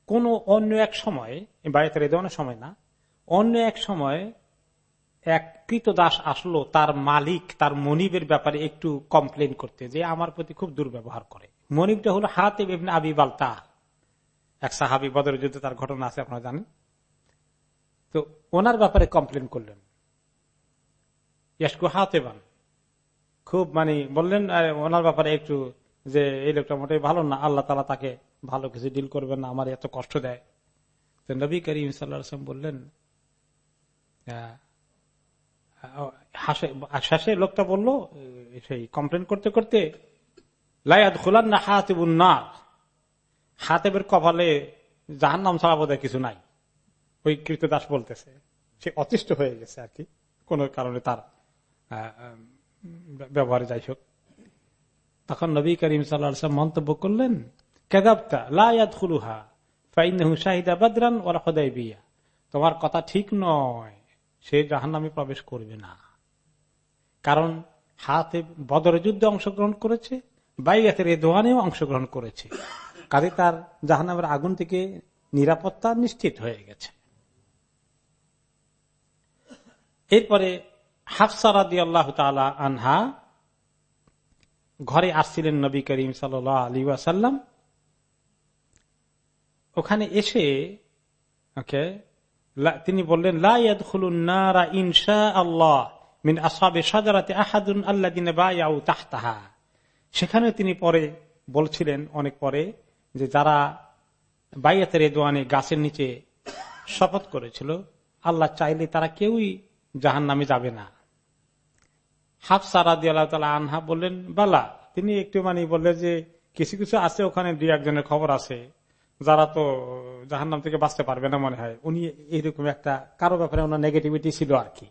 কোন অন্য এক সময় বাড়িতে সময় না, অন্য এক সময় এক কৃত দাস আসলো, তার মালিক, তার মনিবের ব্যাপারে একটু কমপ্লেন করতে, যে আমার প্রতি খুব দুর্ব্যবহার করে। মনিবটা হলো হাতে আবি বালতা। এক সাহাবি বদর যুদ্ধে তার ঘটনা আছে, আপনারা জানেন? তো ওনার ব্যাপারে কমপ্লেন করলেন। ইয়াসকু হাতেবান। খুব মানে বললেন ওনার ব্যাপারে একটু যে এই লোকটা মোটেই ভালো না, আল্লাহ তালা তাকে ভালো কিছু ডিল করবেন না, আমার এত কষ্ট দেয়। তো নবী করিম সাল্লাম বললেন শেষে লোকটা বলল সেই কমপ্লেন করতে করতে লায়াদ খোলার না হাতেবুন না হাতেবের কপালে যাহার নাম ছাড়া বোধ কিছু নাই। ওই কৃতদাস বলতেছে, সে অতিষ্ঠ হয়ে গেছে আর কি। কোন কারণে তার ব্যবহারে যাই হোক। তখন নবী করিম সাল্লাম মন্তব্য করলেন কেদাবতা লায়াত খুলুহা ফাইনহু শাহিদা বাদরান ওরা হদাই বিয়া তোমার কথা ঠিক নয়। সে জাহান নামে প্রবেশ করবে না। কারণ হাতে বদর যুদ্ধে অংশগ্রহণ করেছে বাইয়াতের এ দোয়ানেও অংশগ্রহণ করেছে। কাজে তার জাহান্নামের আগুন থেকে নিরাপত্তা নিশ্চিত হয়ে গেছে। এরপরে হাফসারাদি আল্লাহ আনহা ঘরে আসছিলেন নবী করিম সাল আলী ওয়াসাল্লাম। ওখানে এসে, ওকে তিনি বললেন লাইয়াদ ইনশা আল্লাহ মিন আসাবে সাজারাতে আহাদুন তাহতাহা। সেখানে তিনি পরে বলছিলেন, অনেক পরে, যে যারা বাইয়াতের দোয়ানে গাছের নিচে শপথ করেছিল, আল্লাহ চাইলে তারা কেউই জাহান নামে যাবে না। হাফসারা দিয়ে আল্লাহ তালা আনহা বললেন, বালা। তিনি একটু মানে বললেন যে, কিছু কিছু আছে, ওখানে দুই একজনের খবর আছে। যারা তো জাহান নাম থেকে বাঁচতে পারবে না মনে হয়, উনি এইরকম একটা, কারও ব্যাপারে ওনার নেগেটিভিটি ছিল আর কি।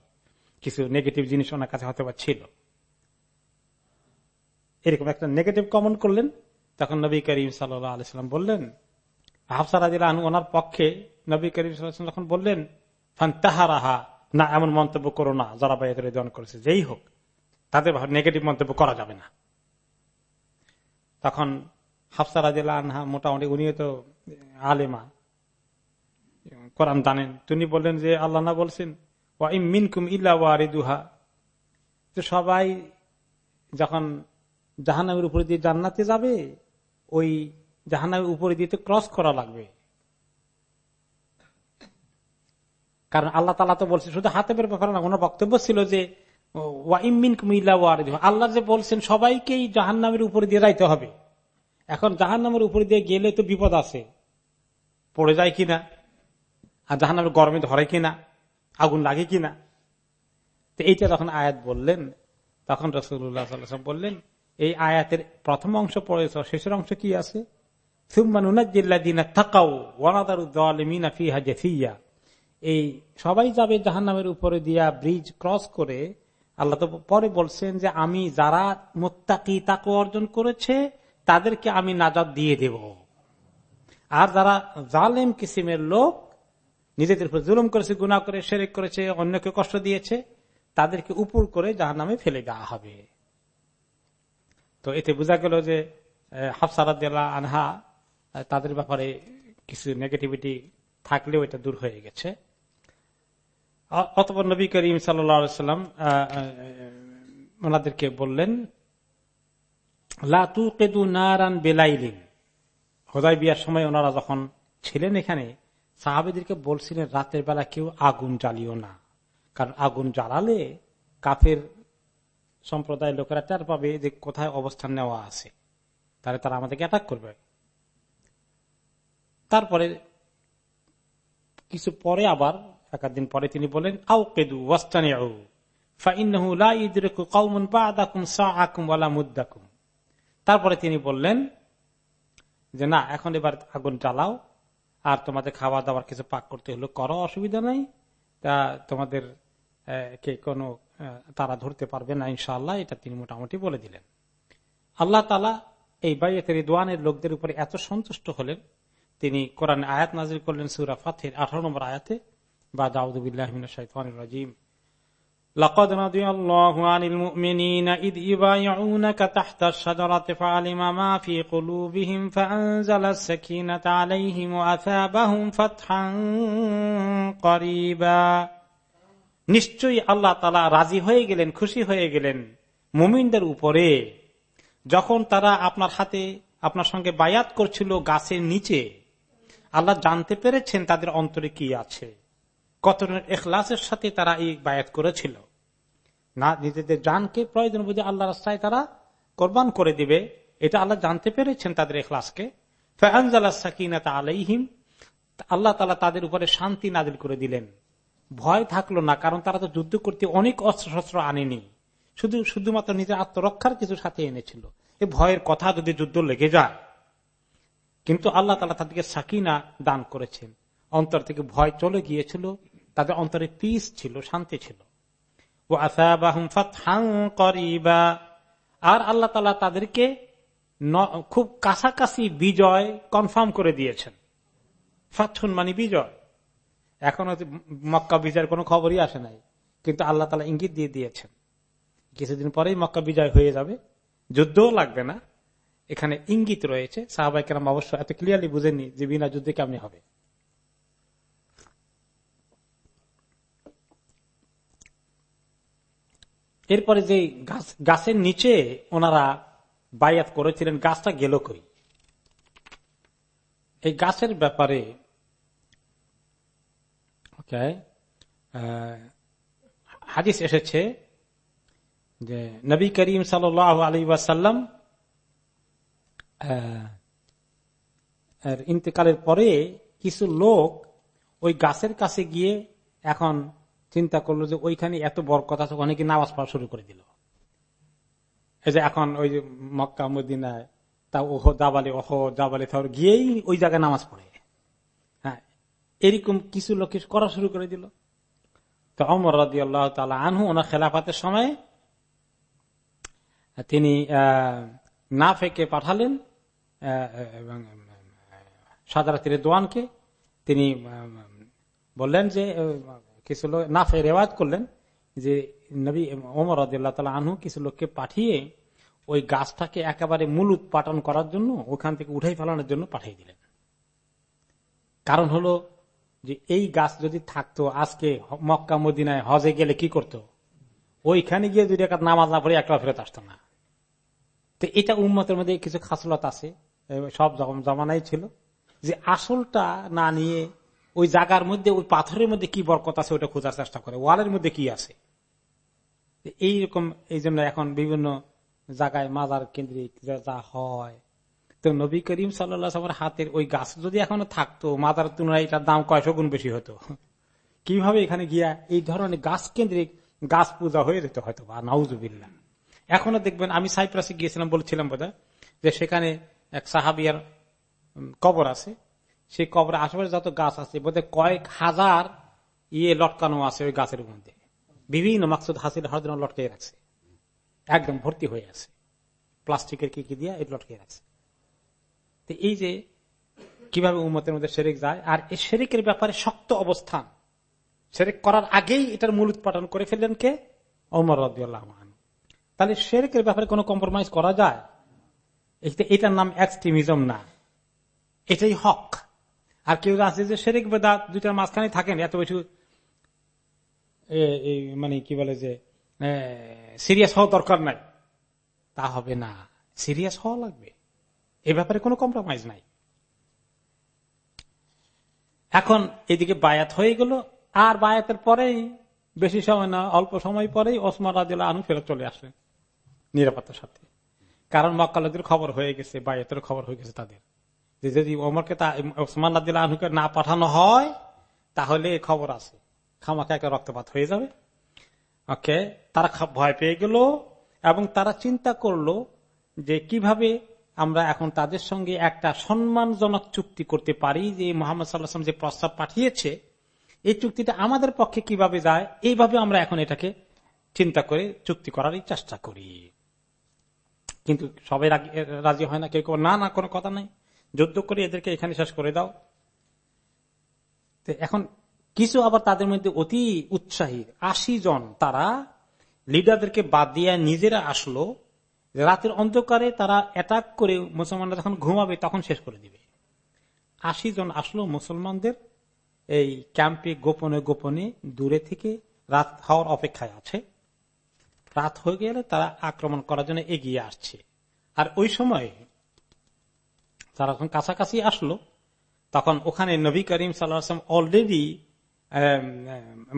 কিছু নেগেটিভ জিনিস ওনার কাছে হতে ছিল। এরকম একটা নেগেটিভ কমেন্ট করলেন, তখন নবী করিম সাল্লাম বললেন হাফসারা দিলান ওনার পক্ষে নবী করিম সাল্লাম যখন বললেন ফান তাহারাহা না এমন মন্তব্য করো না যারা বাইরে দন করেছে, যেই হোক, তাদের নেগেটিভ মন্তব্য করা যাবে না। তখন হাফসারা দিলা আনহা মোটামুটি উনিও তো আলেমা। কোরআন জানেন। তিনি বললেন যে, আল্লাহ না বলছেন মিনকুম ইল্লা তো সবাই যখন জাহানামের উপরে দিয়ে জান্নাতে যাবে, ওই জাহানামের উপরে দিয়ে ক্রস করা লাগবে। কারণ আল্লাহ তালা তো বলছে, শুধু হাতে বের ব্যাপারে না, ওনার বক্তব্য ছিল যে আল্লাহ যে বলছেন, সবাইকেই জাহান নামের উপরে দিয়ে যাইতে হবে। এখন জাহান নামের উপরে দিয়ে গেলে তো বিপদ আছে। পড়ে যায় কিনা? আর জাহান নামের গরমে ধরে কিনা? আগুন লাগে কিনা? তো এইটা যখন আয়াত বললেন, তখন রসুল্লাহ বললেন, এই আয়াতের প্রথম অংশ পড়েছ, শেষের অংশ কি আছে? এই সবাই যাবে জাহান নামের উপরে দিয়া ব্রিজ ক্রস করে, আল্লাহ তো পরে বলছেন যে আমি যারা মোত্তাকি তাকে অর্জন করেছে, তাদেরকে আমি নাজাদ দিয়ে দেব। আর যারা জালেম কিসিমের লোক, নিজেদের উপর জুলুম করেছে গুণা করে সেরেক করেছে, অন্যকে কষ্ট দিয়েছে, তাদেরকে উপর করে যাহার নামে ফেলে দেওয়া হবে। তো এতে বোঝা গেল যে হাফসারাদ্দাল্লাহ আনহা তাদের ব্যাপারে কিছু নেগেটিভিটি থাকলেও এটা দূর হয়ে গেছে। অতপর নবী করিম সাল্লাম ওনাদেরকে বললেন লাতু কেদু নারান বেলাইলিন। হোদাই বিয়ার সময় ওনারা যখন ছিলেন এখানে, সাহাবিদেরকে বলছিলেন, রাতের বেলা কেউ আগুন জ্বালিও না। কারণ আগুন জ্বালালে কাফের সম্প্রদায়ের লোকেরা টের পাবে যে কোথায় অবস্থান নেওয়া আছে। তাহলে তারা আমাদেরকে অ্যাটাক করবে। তারপরে কিছু পরে আবার, একাদিন পরে তিনি বলেন আউ কেদু ওয়াস্তানি তারপরে তিনি বললেন যে না, এখন এবার আগুন জ্বালাও, আর তোমাদের খাওয়া দাওয়ার কিছু পাক করতে হলো করো, অসুবিধা নাই। তা তোমাদের কে কোনো তারা ধরতে পারবে না ইনশাল্লাহ এটা তিনি মোটামুটি বলে দিলেন। আল্লাহ তালা এই বাইয়েতের দোয়ানের লোকদের উপরে এত সন্তুষ্ট হলেন, তিনি কোরআন আয়াত নাজির করলেন সুরা ফাথের আঠারো নম্বর আয়াতে, বা দাউদুবিল্লাহ রাজিম। لقد رضي الله عن المؤمنين إذ يبايعونك تحت الشجرة فعلم ما في قلوبهم فأنزل السكينة عليهم وأثابهم فتحا قريبا নিশ্চয়ই আল্লাহ তালা রাজি হয়ে গেলেন খুশি হয়ে গেলেন মুমিনদের উপরে যখন তারা আপনার হাতে আপনার সঙ্গে বায়াত করছিল গাছের নিচে আল্লাহ জানতে পেরেছেন তাদের অন্তরে কি আছে কত এখলাসের সাথে তারা এই বায়াত করেছিল। না, নিজেদের জানকে প্রয়োজন বুঝে আল্লাহ রাস্তায় তারা কোরবান করে দিবে, এটা আল্লাহ জানতে পেরেছেন তাদের এখলাসকে। আলাইহিম, আল্লাহ তালা তাদের উপরে শান্তি নাজিল করে দিলেন। ভয় থাকল না, কারণ তারা তো যুদ্ধ করতে অনেক অস্ত্র শস্ত্র আনেনি। শুধু, শুধুমাত্র নিজের আত্মরক্ষার কিছু সাথে এনেছিল। এ ভয়ের কথা যদি যুদ্ধ লেগে যায়। কিন্তু আল্লাহ তালা তাদেরকে সাকিনা দান করেছেন। অন্তর থেকে ভয় চলে গিয়েছিল। তাদের অন্তরে পিস ছিল, শান্তি ছিল। ও আর আল্লাহ তালা তাদেরকে খুব কাছাকাছি বিজয় কনফার্ম করে দিয়েছেন। ফাথুন মানে বিজয়। এখনও মক্কা বিজয়ের কোনো খবরই আসে নাই। কিন্তু আল্লাহ তালা ইঙ্গিত দিয়ে দিয়েছেন। কিছুদিন পরেই মক্কা বিজয় হয়ে যাবে। যুদ্ধও লাগবে না। এখানে ইঙ্গিত রয়েছে। সাহাবাই অবশ্য এত ক্লিয়ারলি বুঝেননি যে বিনা যুদ্ধে কেমনি হবে। এরপরে যে গাছের নিচে ওনারা বায়াত করেছিলেন, গাছটা গেল কই? এই গাছের ব্যাপারে হাদিস এসেছে যে নবী করিম সাল আলী ওয়াসাল্লাম ইন্তেকালের পরে কিছু লোক ওই গাছের কাছে গিয়ে এখন চিন্তা করল যে ওইখানে এত বরকত আছে, অনেকে নামাজ পড়া শুরু করে দিল। এই যে এখন ওই যে মক্কা, মদিনায়, তা ওহ দাবালে ওহ দাবালে থর গিয়েই ওই জায়গায় নামাজ পড়ে। হ্যাঁ এরকম কিছু লোক করা শুরু করে দিল। তো অমর রাজি আল্লাহ তালা আনহু ওনার খেলাফাতের সময়, তিনি না ফেকে পাঠালেন এবং দোয়ানকে। তিনি বললেন যে কিছু লোক না ফে রেওয়াজ করলেন যে নবী ওমর রাজিয়াল্লাহ তালা আনহু কিছু লোককে পাঠিয়ে ওই গাছটাকে একেবারে মূল উৎপাটন করার জন্য ওখান থেকে উঠাই ফেলানোর জন্য পাঠিয়ে দিলেন। কারণ হলো যে এই গাছ যদি থাকতো, আজকে মক্কা, মদিনায় হজে গেলে কি করত? ওইখানে গিয়ে যদি একটা নামাজ না পড়ে একটা ফেরত আসতো না। তো এটা উন্মতের মধ্যে কিছু খাসলত আছে সব জমানাই ছিল যে আসলটা না নিয়ে ওই জায়গার মধ্যে, ওই পাথরের মধ্যে কি বরকত আছে ওটা খোঁজার চেষ্টা করে। ওয়ালের মধ্যে কি আছে? এইরকম, এই জন্য এখন বিভিন্ন জায়গায় মাজার কেন্দ্রিক যা হয়। তো নবী করিম সাল্লামের হাতের ওই গাছ যদি এখনও থাকতো, মাজার তুলনায় এটার দাম কয়শো গুণ বেশি হতো। কীভাবে এখানে গিয়া এই ধরনের গাছ কেন্দ্রিক গাছ পূজা হয়ে যেত হয়তো বা নাউজুবিল্লা এখনও দেখবেন, আমি সাইপ্রাসে গিয়েছিলাম, বলছিলাম বোধ যে সেখানে এক সাহাবিয়ার কবর আছে। সেই কবরের আশেপাশে যত গাছ আছে বোধ কয়েক হাজার ইয়ে লটকানো আছে ওই গাছের মধ্যে। বিভিন্ন মাকসুদ হাসিল হওয়ার জন্য লটকে রাখছে। একদম ভর্তি হয়ে আছে। প্লাস্টিকের কি কি দিয়ে লটকে রাখছে। তো এই যে কীভাবে উন্মতের মধ্যে সেরেক যায়, আর এই সেরেকের ব্যাপারে শক্ত অবস্থান। সেরেক করার আগেই এটার মূল উৎপাদন করে ফেললেন কে? অমর রদিয়াল্লাহ তাহলে সেরেকের ব্যাপারে কোনো কম্প্রোমাইজ করা যায়? এটার নাম এক্সট্রিমিজম না। এটাই হক। আর কেউ আছে যে সেরেক বেদা দুইটার মাঝখানে থাকেন, এত বেশি মানে কি বলে যে সিরিয়াস হওয়া দরকার নাই। তা হবে না। সিরিয়াস হওয়া লাগবে। এ ব্যাপারে কোনো কম্প্রোমাইজ নাই। এখন এদিকে বায়াত হয়ে গেল। আর বায়াতের পরেই, বেশি সময় না, অল্প সময় পরেই ওসমান রাজিল্লা আনু ফেরত চলে আসলেন নিরাপত্তার সাথে। কারণ মক্কালদের খবর হয়ে গেছে, বায়াতের খবর হয়ে গেছে তাদের। যে যদি ওমরকে ওসমান রাজিল্লা আনুকে না পাঠানো হয়, তাহলে খবর আছে। খামাখা একটা রক্তপাত হয়ে যাবে। ওকে? তারা ভয় পেয়ে গেল এবং তারা চিন্তা করল যে কীভাবে আমরা এখন তাদের সঙ্গে একটা সম্মানজনক চুক্তি করতে পারি, যে মোহাম্মদ সাল্লাহাম যে প্রস্তাব পাঠিয়েছে, এই চুক্তিটা আমাদের পক্ষে কীভাবে যায়? এইভাবে আমরা এখন এটাকে চিন্তা করে চুক্তি করারই চেষ্টা করি। কিন্তু সবাই রাজি হয় না কেউ না না, কোনো কথা নাই। যুদ্ধ করে এদেরকে এখানে শেষ করে দাও। এখন কিছু আবার তাদের মধ্যে অতি উৎসাহী। আশি জন তারা লিডারদেরকে বাদ দিয়ে নিজেরা আসলো। রাতের অন্ধকারে তারা অ্যাটাক করে মুসলমানরা যখন ঘুমাবে তখন শেষ করে দিবে। আশি জন আসলো মুসলমানদের এই ক্যাম্পে গোপনে গোপনে দূরে থেকে। রাত হওয়ার অপেক্ষায় আছে। রাত হয়ে গেলে তারা আক্রমণ করার জন্য এগিয়ে আসছে। আর ওই সময় তারা যখন কাছাকাছি আসলো, তখন ওখানে নবী করিম সাল্লাম অলরেডি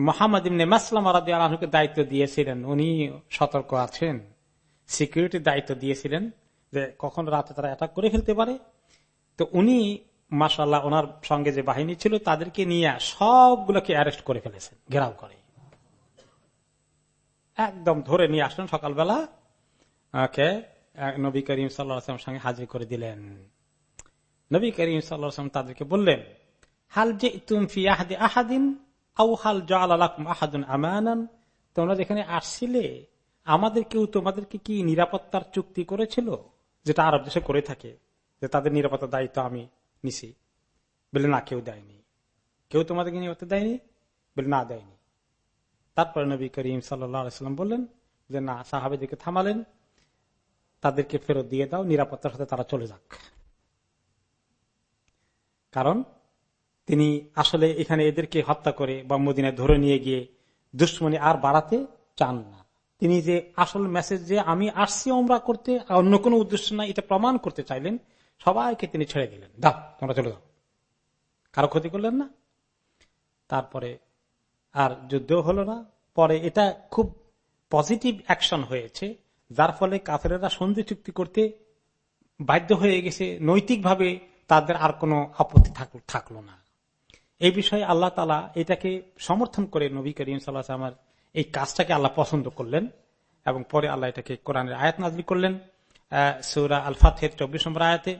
মোহাম্মদ ইমনে মাসলাম আলহকে দায়িত্ব দিয়েছিলেন। উনি সতর্ক আছেন সিকিউরিটির দায়িত্ব দিয়েছিলেন যে কখন রাতে তারা অ্যাটাক করে ফেলতে পারে। তো উনি মাসাল্লাহ ওনার সঙ্গে যে বাহিনী ছিল, তাদেরকে নিয়ে সবগুলোকে অ্যারেস্ট করে ফেলেছেন, ঘেরাও করে। একদম ধরে নিয়ে আসলেন সকালবেলা। ওকে নবী করিম সাল্লাম সঙ্গে হাজির করে দিলেন। নবী করিম সাল্লাম তাদেরকে বললেন, হাল যে তুম ফি আহাদিন আউ হাল জালাকুম আহাদুন আমানান? তোমরা যেখানে আসছিলে, আমাদের কেউ তোমাদেরকে কি নিরাপত্তার চুক্তি করেছিল? যেটা আরব দেশে করে থাকে, যে তাদের নিরাপত্তার দায়িত্ব আমি নিছি। বলে, না, কেউ দেয়নি। কেউ তোমাদেরকে হতে দেয়নি? বলে, না, দেয়নি। তারপরে নবী করিম সাল্লাম বললেন যে, না, সাহাবিদেরকে থামালেন, তাদেরকে ফেরত দিয়ে দাও, নিরাপত্তার সাথে তারা চলে যাক। কারণ তিনি আসলে এখানে এদেরকে হত্যা করে বা মদিনায় ধরে নিয়ে গিয়ে দুশ্মনী আর বাড়াতে চান না। তিনি যে আসল মেসেজ যে আমি আসছি ওমরা করতে অন্য কোনো উদ্দেশ্য না এটা প্রমাণ করতে চাইলেন, সবাইকে তিনি ছেড়ে দিলেন। দাও, তোমরা চলে যাও। কারও ক্ষতি করলেন না। তারপরে আর যুদ্ধ হলো না। পরে এটা খুব পজিটিভ অ্যাকশন হয়েছে, যার ফলে কাফেরা সন্ধি চুক্তি করতে বাধ্য হয়ে গেছে, নৈতিকভাবে তাদের আর কোনো আপত্তি থাকল না। এই বিষয়ে আল্লাহ তালা এটাকে সমর্থন করে নবী করিম সাল্লাহ আমার এই কাজটাকে আল্লাহ পছন্দ করলেন এবং পরে আল্লাহ এটাকে কোরআনের আয়াত নাজবি করলেন সৌরা আল ফাতের চব্বিশ নম্বর আয়াতে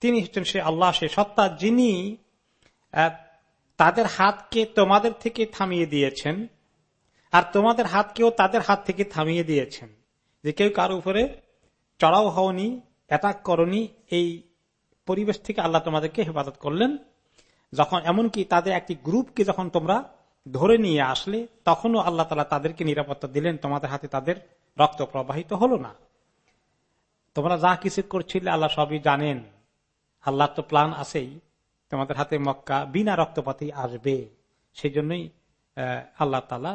তিনি হচ্ছেন সে আল্লাহ সে সত্তা, যিনি তাদের হাতকে তোমাদের থেকে থামিয়ে দিয়েছেন। আর তোমাদের হাতকেও তাদের হাত থেকে থামিয়ে দিয়েছেন। যে কেউ কারও উপরে চড়াও হওনি অ্যাটাক করনি, এই পরিবেশ থেকে আল্লাহ তোমাদেরকে হেফাজত করলেন। যখন এমনকি তাদের একটি গ্রুপকে যখন তোমরা ধরে নিয়ে আসলে, তখনও আল্লাহ তালা তাদেরকে নিরাপত্তা দিলেন, তোমাদের হাতে তাদের রক্ত প্রবাহিত হলো না। তোমরা যা কিছু করছিলে আল্লাহ সবই জানেন। আল্লাহ তো প্লান আছেই। তোমাদের হাতে মক্কা বিনা রক্তপাতি আসবে। সেই জন্যই আল্লাহ তালা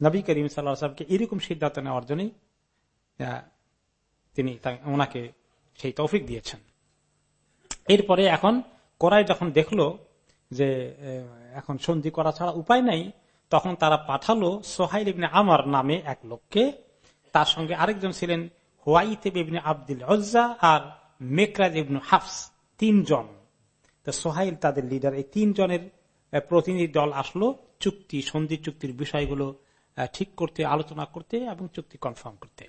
নবী করিম সাল্লাহামকে এরকম সিদ্ধান্ত নেওয়ার জন্যই তিনি ওনাকে সেই তৌফিক দিয়েছেন। এরপরে এখন কোরআই যখন দেখল যে এখন সন্ধি করা ছাড়া উপায় নাই, তখন তারা পাঠালো সোহাইল ইবনে আমার নামে এক লোককে। তার সঙ্গে আরেকজন ছিলেন হোয়াইতে ইবনে আব্দুল অজ্জা আর মেকরাজ ইবনু হাফস তিনজন। তো সোহাইল তাদের লিডার এই তিনজনের প্রতিনিধি দল আসলো, চুক্তি, সন্ধি চুক্তির বিষয়গুলো ঠিক করতে, আলোচনা করতে এবং চুক্তি কনফার্ম করতে।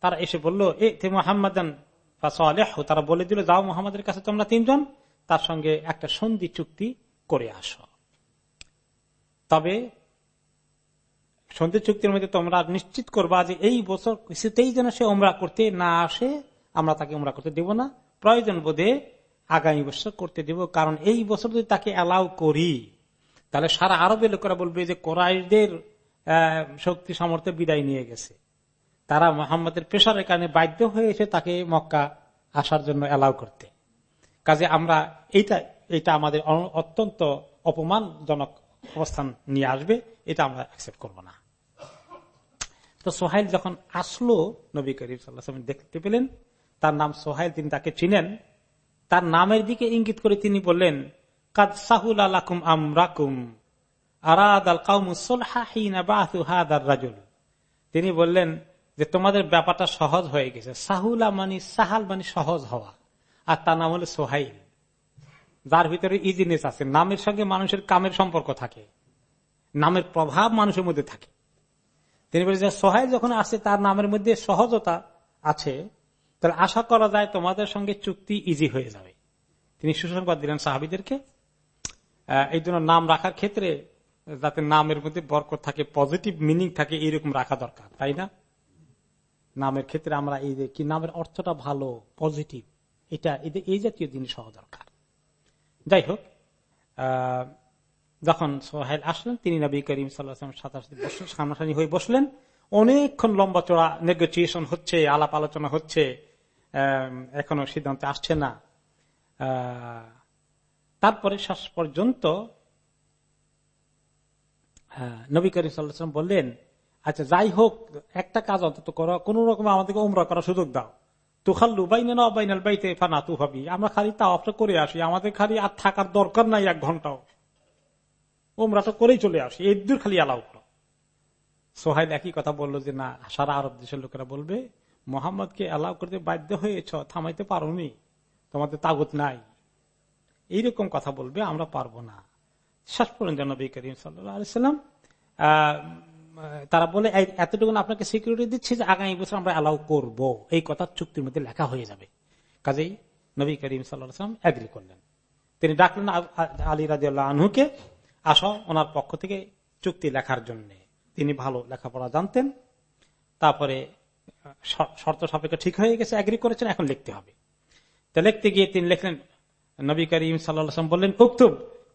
তারা এসে বলল, এ তারা বলে দিল, যাও মোহাম্মদের কাছে, তোমরা তিনজন, তার সঙ্গে একটা সন্ধি চুক্তি করে আস। তবে সন্ধি চুক্তির মধ্যে তোমরা নিশ্চিত করবা যে এই বছর কিছুতেই যেন সে ওমরা করতে না আসে আমরা তাকে ওমরা করতে দেব না। প্রয়োজন বোধে আগামী বছর করতে দেব, কারণ এই বছর যদি তাকে অ্যালাউ করি, তাহলে সারা আরবের লোকেরা বলবে যে কোরআদের শক্তি সামর্থ্যে বিদায় নিয়ে গেছে। তারা মোহাম্মদের প্রেশারের কারণে বাধ্য হয়েছে তাকে মক্কা আসার জন্য অ্যালাউ করতে। কাজে আমরা এইটা এটা আমাদের অত্যন্ত অপমানজনক অবস্থান নিয়ে আসবে, এটা আমরা অ্যাকসেপ্ট করব না। তো সোহাইল যখন আসলো, নবী করিম সাল্লাহ দেখতে পেলেন তার নাম সোহাইল, তিনি তাকে চিনেন। তার নামের দিকে ইঙ্গিত করে তিনি বললেন, কাদ সাহুল আলাকুম আমরাকুম আরাদ আল রাজুল। তিনি বললেন যে, তোমাদের ব্যাপারটা সহজ হয়ে গেছে। সাহুলা মানে সাহাল মানে সহজ হওয়া, আর তার নাম হলো সোহাইল। যার ভিতরে ইজিনেস আছে, নামের সঙ্গে মানুষের কামের সম্পর্ক থাকে, নামের প্রভাব মানুষের মধ্যে থাকে। তিনি বলেছেন সোহাইল যখন আসে, তার নামের মধ্যে সহজতা আছে তাহলে আশা করা যায় তোমাদের সঙ্গে চুক্তি ইজি হয়ে যাবে। তিনি সুসংবাদ দিলেন সাহাবিদেরকে। এই জন্য নাম রাখার ক্ষেত্রে যাতে নামের মধ্যে বরকত থাকে পজিটিভ মিনিং থাকে, এইরকম রাখা দরকার, তাই না? নামের ক্ষেত্রে আমরা এই যে কি নামের অর্থটা ভালো পজিটিভ এটা, এই জাতীয় জিনিস হওয়া দরকার। যাই হোক যখন সোহেল আসলেন, তিনি নবী করিম সাল্লাম সামনাসামনি হয়ে বসলেন। অনেকক্ষণ লম্বা চড়া নেগোসিয়েশন হচ্ছে, আলাপ আলোচনা হচ্ছে। এখনও সিদ্ধান্তে আসছে না। তারপরে শেষ পর্যন্ত নবী করিম সাল্লাম বললেন আচ্ছা যাই হোক, একটা কাজ অন্তত করো, কোন রকম আমাদেরকে উমরা করার সুযোগ দাও। তুখাল্লু বাইনা বাইনাল বাইতে তু হবি আমরা খালি তা অফটা করে আসি, আমাদের খালি আর থাকার দরকার নাই এক ঘন্টাও। উমরাটা করেই চলে আসি এই দূর খালি আলাউ করো। সোহাইল একই কথা বলল যে, না, সারা আরব দেশের লোকেরা বলবে মোহাম্মদকে অ্যালাউ করতে বাধ্য হয়েছ, থামাইতে পারোনি। তোমাদের তাগত নাই। এইরকম কথা বলবে, আমরা পারব না। শেষ পর্যন্ত নবী করিম সাল্লাম তারা বলে এতটুকু আপনাকে সিকিউরিটি দিচ্ছি যে আগামী বছর আমরা অ্যালাউ করব। এই কথা চুক্তির মধ্যে লেখা হয়ে যাবে। কাজেই নবী করিম সাল্লাম এগ্রি করলেন। তিনি ডাকলেন আলী রাজি আনহুকে, আস ওনার পক্ষ থেকে চুক্তি লেখার জন্য। তিনি ভালো লেখাপড়া জানতেন। তারপরে শর্ত সাপেক্ষে ঠিক হয়ে গেছে এগ্রি করেছেন, এখন লিখতে হবে। তো লিখতে গিয়ে তিনি লিখলেন, নবী করিম সাল্লাম বললেন, উক্তুব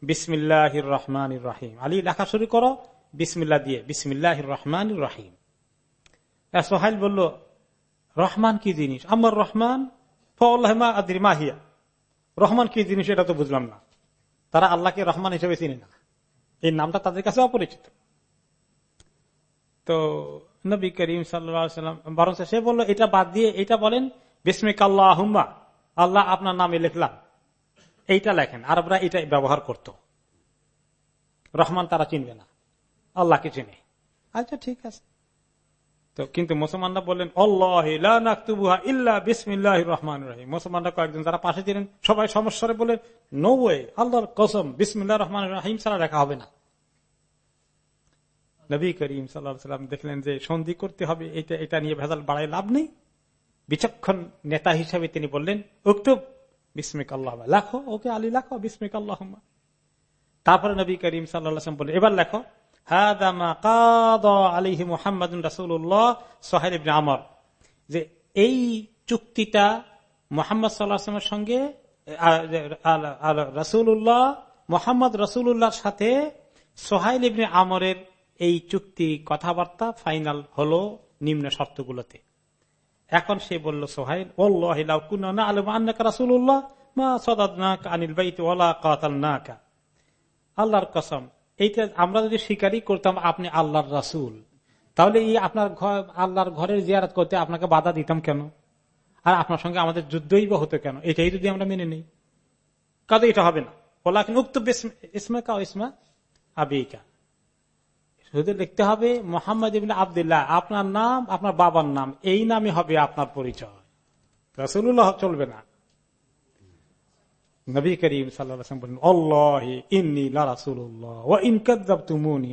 বিসমিল্লাহ রহমান রাহিম। আলী, লেখা শুরু করো বিসমিল্লা দিয়ে বিসমিল্লাহ রহমান রাহিম। সোহাইল বলল, রহমান কি জিনিস? আমার রহমান মাহিয়া রহমান কি জিনিস এটা তো বুঝলাম না। তারা আল্লাহকে রহমান হিসেবে চিনি না। এই নামটা তাদের কাছে অপরিচিত। তো নবী করিম সাল্লাম বরং সে বলল এটা বাদ দিয়ে এটা বলেন বিসমিক আল্লাহ হুম্মা আল্লাহ আপনার নামে লিখলাম। এইটা লেখেন। আরবরা এটা ব্যবহার করত। রহমান তারা চিনবে না। আল্লাহকে চিনে। আচ্ছা ঠিক আছে। তো কিন্তু মুসলমানরা বললেন আল্লাহ ইল্লা বিসমিল্লাহ রহমান রহিম। মুসলমানরা কয়েকজন যারা পাশে ছিলেন সবাই সমস্যারে বলে নো ওয়ে আল্লাহর কসম বিসমিল্লাহ রহমান রাহিম ছাড়া রেখা হবে না। নবী করিম সাল্লা সাল্লাম দেখলেন যে সন্ধি করতে হবে, এটা এটা নিয়ে ভেজাল বাড়ায় লাভ নেই। বিচক্ষণ নেতা হিসাবে তিনি বললেন, উক্তুব বিস্মিক আল্লাহ লেখো, ওকে আলী লেখো বিস্মিক আল্লাহ তারপরে নবী করিম সাল্লাম বললেন, এবার লেখো আমর। যে এই চুক্তিটা মোহাম্মদ সাল্লাহামের সঙ্গে রসুল্লাহ মোহাম্মদ রসুল্লাহর সাথে সোহাইল ইবনে আমরের এই চুক্তি কথাবার্তা ফাইনাল হলো নিম্ন শর্তগুলোতে। এখন সে বলল সোহাইল আল্লাহর কসম, এইটা আমরা যদি স্বীকারই করতাম আপনি আল্লাহর রাসুল, তাহলে এই আপনার আল্লাহর ঘরের জিয়ারত করতে আপনাকে বাধা দিতাম কেন? আর আপনার সঙ্গে আমাদের যুদ্ধই বা হতো কেন? এটাই যদি আমরা মেনে নিই। কাজে এটা হবে না। কিন্তু উক্ত ইসমা কা ইসমা আবিকা। শুধু লিখতে হবে মোহাম্মদ আবদুল্লাহ। আপনার নাম, আপনার বাবার নাম, এই নামই হবে আপনার পরিচয়। রাসুল্লাহ চলবে না। নবী করিম সাল্লাম বলেন ইন্নি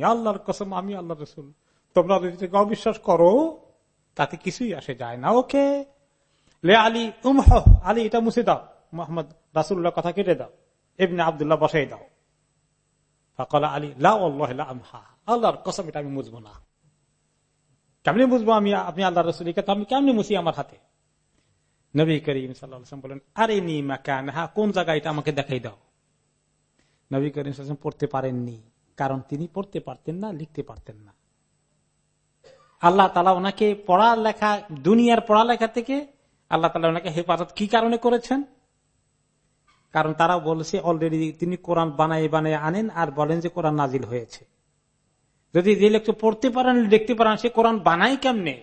আল্লাহর কসম, আমি আল্লাহ রসুল। তোমরা যদি অবিশ্বাস করো, তাতে কিছুই আসে যায় না। ওকে? লে আলী, উমহ, আলী, এটা মুছে দাও। মোহাম্মদ রাসুল্লাহ কথা কেটে দাও। এমনি আবদুল্লাহ বসাই দাও। ফকলা আলী লাহা আল্লাহর কসম, এটা আমি মুছবো না। কেমনি বুঝব আমি, আপনি আল্লাহ রসুলিকে তো আমি কেমনি মুছি আমার হাতে? নবী করিম সাল্লাম বলেন, আরে নি মাকান হা কোন জায়গায় এটা আমাকে দেখাই দাও? নবী করিম সাল্লাম পড়তে পারেননি, কারণ তিনি পড়তে পারতেন না, লিখতে পারতেন না। আল্লাহ তালা ওনাকে পড়ালেখা, দুনিয়ার পড়ালেখা থেকে আল্লাহ তালা ওনাকে হেফাজত কি কারণে করেছেন? কারণ তারা বলেছে, অলরেডি তিনি কোরআন বানাই বানাই আনেন আর বলেন যে কোরআন নাজিল হয়েছে। যদি যে লেখতে পড়তে পারেন দেখতে পারেন সে কোরআন বানাই কেমনে?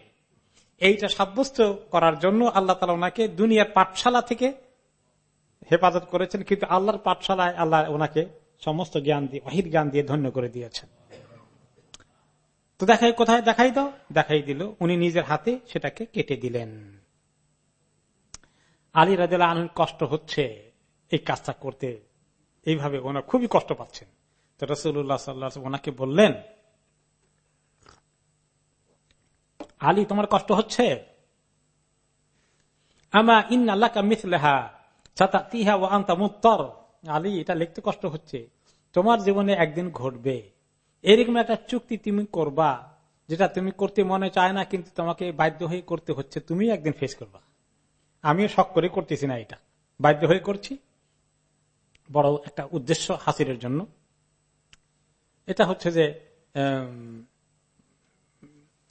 এইটা সাব্যস্ত করার জন্য আল্লাহ তালা ওনাকে দুনিয়ার পাঠশালা থেকে হেফাজত করেছেন, কিন্তু আল্লাহর পাঠশালায় আল্লাহ ওনাকে সমস্ত জ্ঞান দিয়ে অহির জ্ঞান দিয়ে ধন্য করে দিয়েছেন। তো দেখাই, কোথায় দেখাই দাও? দেখাই দিল, উনি নিজের হাতে সেটাকে কেটে দিলেন। আলী রাজা আনন্দ কষ্ট হচ্ছে এই কাজটা করতে। এইভাবে ওনার খুবই কষ্ট পাচ্ছেন। তো রসুল্লাহ সাল্লাহ ওনাকে বললেন আলী, তোমার কষ্ট হচ্ছে? আমা ইন্নাল্লাকা মিথলেহা ছাতা তিহা ও আন্তা মুত্তর। আলী, এটা লিখতে কষ্ট হচ্ছে। তোমার জীবনে একদিন ঘটবে। এরকম একটা চুক্তি তুমি করবা, যেটা তুমি করতে মনে চায় না, কিন্তু তোমাকে বাধ্য হয়ে করতে হচ্ছে। তুমি একদিন ফেস করবা। আমিও শখ করে করতেছি না এটা। বাধ্য হয়ে করছি। বড় একটা উদ্দেশ্য হাসিলের জন্য। এটা হচ্ছে যে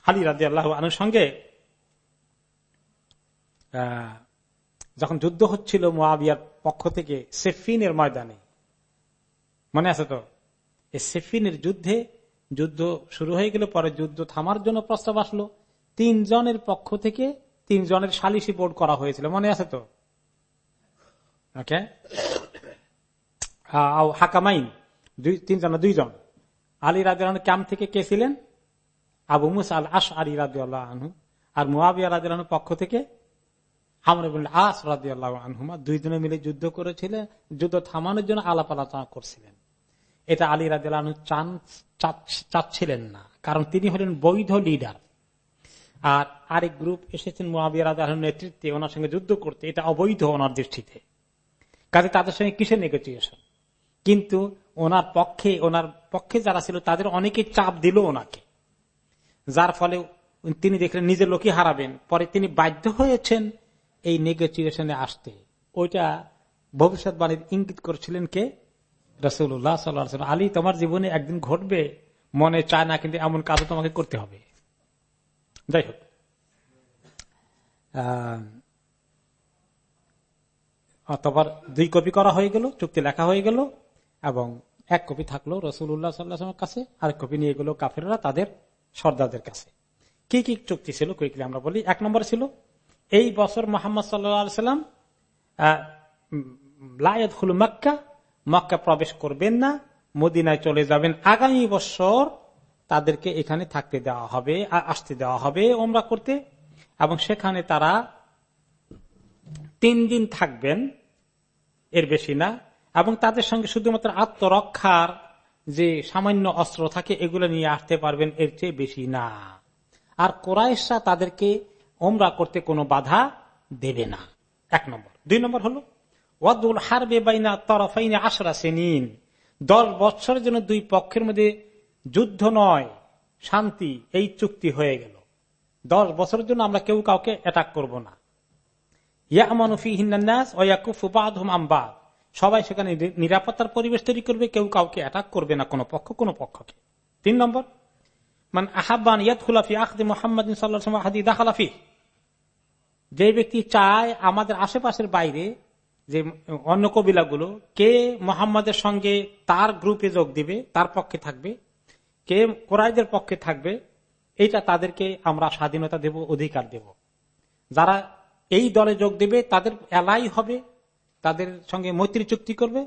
আলী রাজি আল্লাহ আনুর সঙ্গে যখন যুদ্ধ হচ্ছিল মোয়াবিয়ার পক্ষ থেকে সেফিনের ময়দানে, মনে আছে তো? সেফিনের যুদ্ধে, যুদ্ধ শুরু হয়ে গেল পরে যুদ্ধ থামার জন্য প্রস্তাব আসলো। তিনজনের পক্ষ থেকে তিনজনের সালিসি বোর্ড করা হয়েছিল, মনে আছে তো? ওকে? হাকামাইন তিনজন দুইজন? আলী রাজন ক্যাম্প থেকে কে ছিলেন? আবু মুসা আল আস আলী রাজু আনহু আর মুআবিয়া রাজু পক্ষ থেকে আমর আস রাজু আল্লাহ আনহুমা দুইজনে মিলে যুদ্ধ করেছিলেন, যুদ্ধ থামানোর জন্য আলাপ আলোচনা করছিলেন। এটা আলী রাজু চান চাচ্ছিলেন না, কারণ তিনি হলেন বৈধ লিডার। আর আরেক গ্রুপ এসেছেন মুআবিয়া রাজু নেতৃত্বে, ওনার সঙ্গে যুদ্ধ করতে, এটা অবৈধ ওনার দৃষ্টিতে। কাজে তাদের সঙ্গে কিসের নেগোসিয়েশন কিন্তু ওনার পক্ষে ওনার পক্ষে যারা ছিল, তাদের অনেকে চাপ দিল ওনাকে। যার ফলে তিনি দেখলেন নিজের লোকই হারাবেন। পরে তিনি বাধ্য হয়েছেন এই নেগোসিয়েশনে আসতে। ওইটা ভবিষ্যৎবাণীর ইঙ্গিত করছিলেন কে? রসুল্লাহ সাল্লাহ আলী, তোমার জীবনে একদিন ঘটবে, মনে চায় না, কিন্তু এমন কাজও তোমাকে করতে হবে। যাই হোক। অতবার দুই কপি করা হয়ে গেল, চুক্তি লেখা হয়ে গেল, এবং এক কপি থাকল রসুল্লাহ সাল্লাহামের কাছে। আরেক কপি নিয়ে গেল কাফেররা তাদের সর্দারদের কাছে। কি কি চুক্তি ছিল কুইকলি আমরা বলি। এক নম্বর ছিল, এই বছর মোহাম্মদ সাল্লাম লায়দ হল মক্কা মক্কা প্রবেশ করবেন না, মদিনায় চলে যাবেন। আগামী বছর তাদেরকে এখানে থাকতে দেওয়া হবে আসতে দেওয়া হবে ওমরা করতে। এবং সেখানে তারা তিন দিন থাকবেন, এর বেশি না। এবং তাদের সঙ্গে শুধুমাত্র আত্মরক্ষার যে সামান্য অস্ত্র থাকে, এগুলো নিয়ে আসতে পারবেন, এর চেয়ে বেশি না। আর কোরআশা তাদেরকে ওমরা করতে কোনো বাধা দেবে না। এক নম্বর। দুই নম্বর হলো, ওয়াদুল হারবে বাইনা তরফাইনে আশরা সেনিন। দশ বছরের জন্য দুই পক্ষের মধ্যে যুদ্ধ নয়, শান্তি, এই চুক্তি হয়ে গেল। দশ বছরের জন্য আমরা কেউ কাউকে অ্যাটাক করব না। ইয়ামানুফি হিন্নাস ওয়াকুফু বাদহুম আমবাদ সবাই সেখানে নিরাপত্তার পরিবেশ তৈরি করবে, কেউ কাউকে অ্যাটাক করবে না, কোনো পক্ষ, কোনো পক্ষকে। তিন নম্বর, মান আহাবান ইয়াদ খুলাফি আখদি মোহাম্মদ সাল্লাহাদি দাখালাফি যে ব্যক্তি চায় আমাদের আশেপাশের বাইরে যে অন্য কবিলাগুলো, কে মোহাম্মদের সঙ্গে তার গ্রুপে যোগ দিবে, তার পক্ষে থাকবে, কে কোরআদের পক্ষে থাকবে এটা তাদেরকে আমরা স্বাধীনতা দেব, অধিকার দেব। যারা এই দলে যোগ দেবে, তাদের এলাই হবে তাদের সঙ্গে মৈত্রী চুক্তি করবে,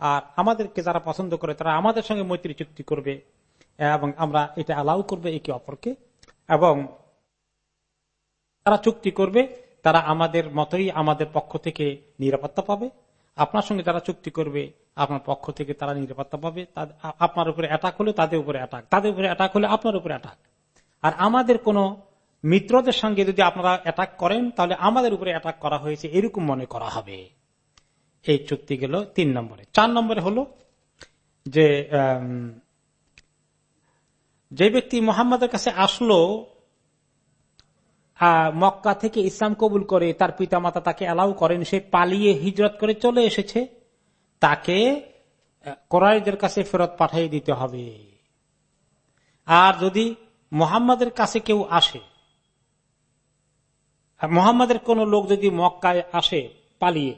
আর আমাদেরকে যারা পছন্দ করে তারা আমাদের সঙ্গে মৈত্রী চুক্তি করবে, এবং আমরা এটা অ্যালাউ করবে একে অপরকে। এবং তারা চুক্তি করবে, তারা আমাদের মতোই আমাদের পক্ষ থেকে নিরাপত্তা পাবে। আপনার সঙ্গে যারা চুক্তি করবে, আপনার পক্ষ থেকে তারা নিরাপত্তা পাবে। আপনার উপরে অ্যাটাক হলে তাদের উপরে অ্যাটাক তাদের উপরে অ্যাটাক হলে আপনার উপরে অ্যাটাক আর আমাদের কোন মিত্রদের সঙ্গে যদি আপনারা অ্যাটাক করেন, তাহলে আমাদের উপরে অ্যাটাক করা হয়েছে, এরকম মনে করা হবে। এই চুক্তি গেল তিন নম্বরে। চার নম্বরে হলো যে যে ব্যক্তি মোহাম্মদের কাছে আসলো মক্কা থেকে ইসলাম কবুল করে, তার পিতা মাতা তাকে অ্যালাউ করেন, সে পালিয়ে হিজরত করে চলে এসেছে, তাকে কোরআদের কাছে ফেরত পাঠিয়ে দিতে হবে। আর যদি মোহাম্মদের কাছে কেউ আসে মোহাম্মদের কোন লোক যদি মক্কায় আসে পালিয়ে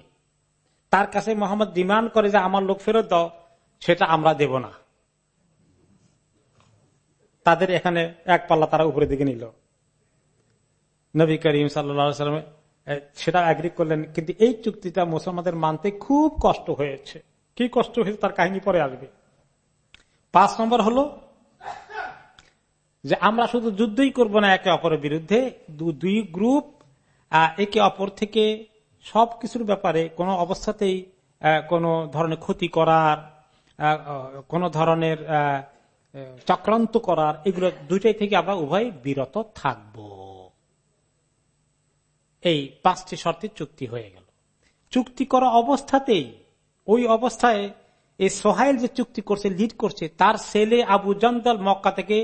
তার কাছে মোহাম্মদ ডিমান্ড করে যে আমার লোক ফেরত দাও, সেটা আমরা দেব না। তাদের এখানে এক পাল্লা তারা উপরে দিকে নিল। নবী করিম সাল্লাম সেটা অ্যাগ্রি করলেন, কিন্তু এই চুক্তিটা মুসলমানদের মানতে খুব কষ্ট হয়েছে। কি কষ্ট হয়েছে তার কাহিনী পরে আসবে। পাঁচ নম্বর হলো যে আমরা শুধু যুদ্ধই করব না একে অপরের বিরুদ্ধে। দুই গ্রুপ একে অপর থেকে সব কিছুর ব্যাপারে কোনো অবস্থাতেই কোনো ধরনের ক্ষতি করার কোন ধরনের চক্রান্ত করার, এগুলো দুইটাই থেকে আমরা উভয় বিরত থাকব। এই পাঁচটি শর্তের চুক্তি হয়ে গেল। চুক্তি করা অবস্থাতেই, ওই অবস্থায় এই সোহাইল যে চুক্তি করছে, লিড করছে, তার ছেলে আবু জন্দল মক্কা থেকে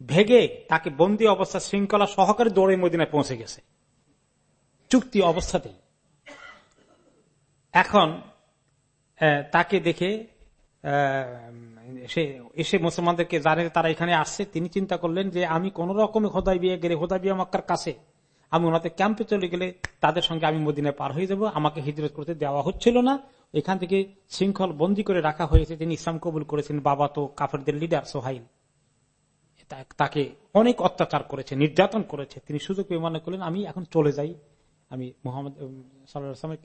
ভেগে তাকে বন্দি অবস্থা শৃঙ্খলা সহকারে দৌড়ে মদিনায় পৌঁছে গেছে। চুক্তি অবস্থাতেই। এখন তাকে দেখে সে এসে মুসলমানদেরকে জানে তারা এখানে আসছে, তিনি চিন্তা করলেন যে আমি কোন রকম হোদাই বিয়ে গেলে হোদাই বিয়ে মক্কার কাছে, আমি ওনাদের ক্যাম্পে চলে গেলে তাদের সঙ্গে আমি মদিনায় পার হয়ে যাব, আমাকে হিজরত করতে দেওয়া হচ্ছিল না। এখান থেকে শৃঙ্খল বন্দী করে রাখা হয়েছে, তিনি ইসলাম কবুল করেছেন, বাবা তো কাফেরদের লিডার সোহাইল। তাকে অনেক অত্যাচার করেছে, নির্যাতন করেছে। তিনি সুযোগ পেয়ে মনে করলেন, আমি এখন চলে যাই। আমি মোহাম্মদ সাল্লামের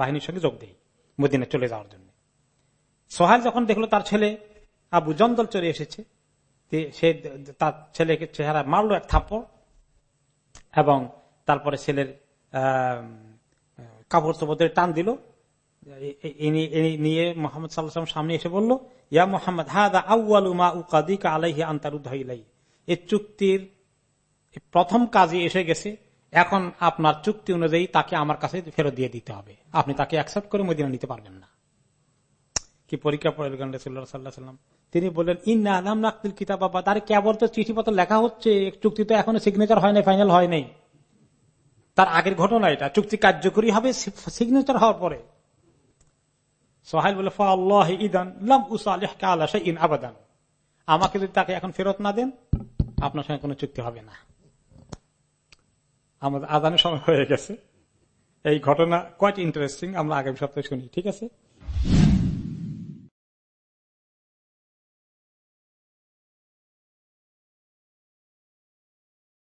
বাহিনীর সঙ্গে যোগ দিই মদিনা চলে যাওয়ার জন্য। সোহাইল যখন দেখল তার ছেলে আবু জন্দল চলে এসেছে সে তার ছেলেকে, চেহারা মারলো এক থাপ্পড় এবং তারপরে ছেলের কাপড় চোপড়ের টান দিল। নিয়ে মোহাম্মদ সাল্লাহ সামনে এসে বলল, ইয়া মোহাম্মদ, হাদা আউআলুমা উকাদিকা আলাইহি আন্তারুদ্দাইলাই এই চুক্তির প্রথম কাজে এসে গেছে এখন আপনার চুক্তি অনুযায়ী তাকে আমার কাছে ফেরত দিয়ে দিতে হবে। আপনি তাকে অ্যাকসেপ্ট করে মদিনা নিতে পারবেন না। কি পরীক্ষা পড়লেন রসুল্লাহ সাল্লাহ সাল্লাম তিনি বললেন, ইন্না আলাম নাকতিল কিতাব বাবা তার কেবল তো চিঠিপত্র লেখা হচ্ছে, চুক্তি তো এখনও সিগনেচার হয় নাই ফাইনাল হয় নাই। তার আগের ঘটনা এটা। চুক্তি কার্যকরী হবে সিগনেচার হওয়ার পরে। সোহাইল বলে আবাদান। আমাকে যদি তাকে এখন ফেরত না দেন, আপনার সঙ্গে কোনো চুক্তি হবে না। আমাদের আদানের সময় হয়ে গেছে। এই ঘটনা কোয়াইট ইন্টারেস্টিং আমরা আগামী সপ্তাহে শুনি, ঠিক আছে?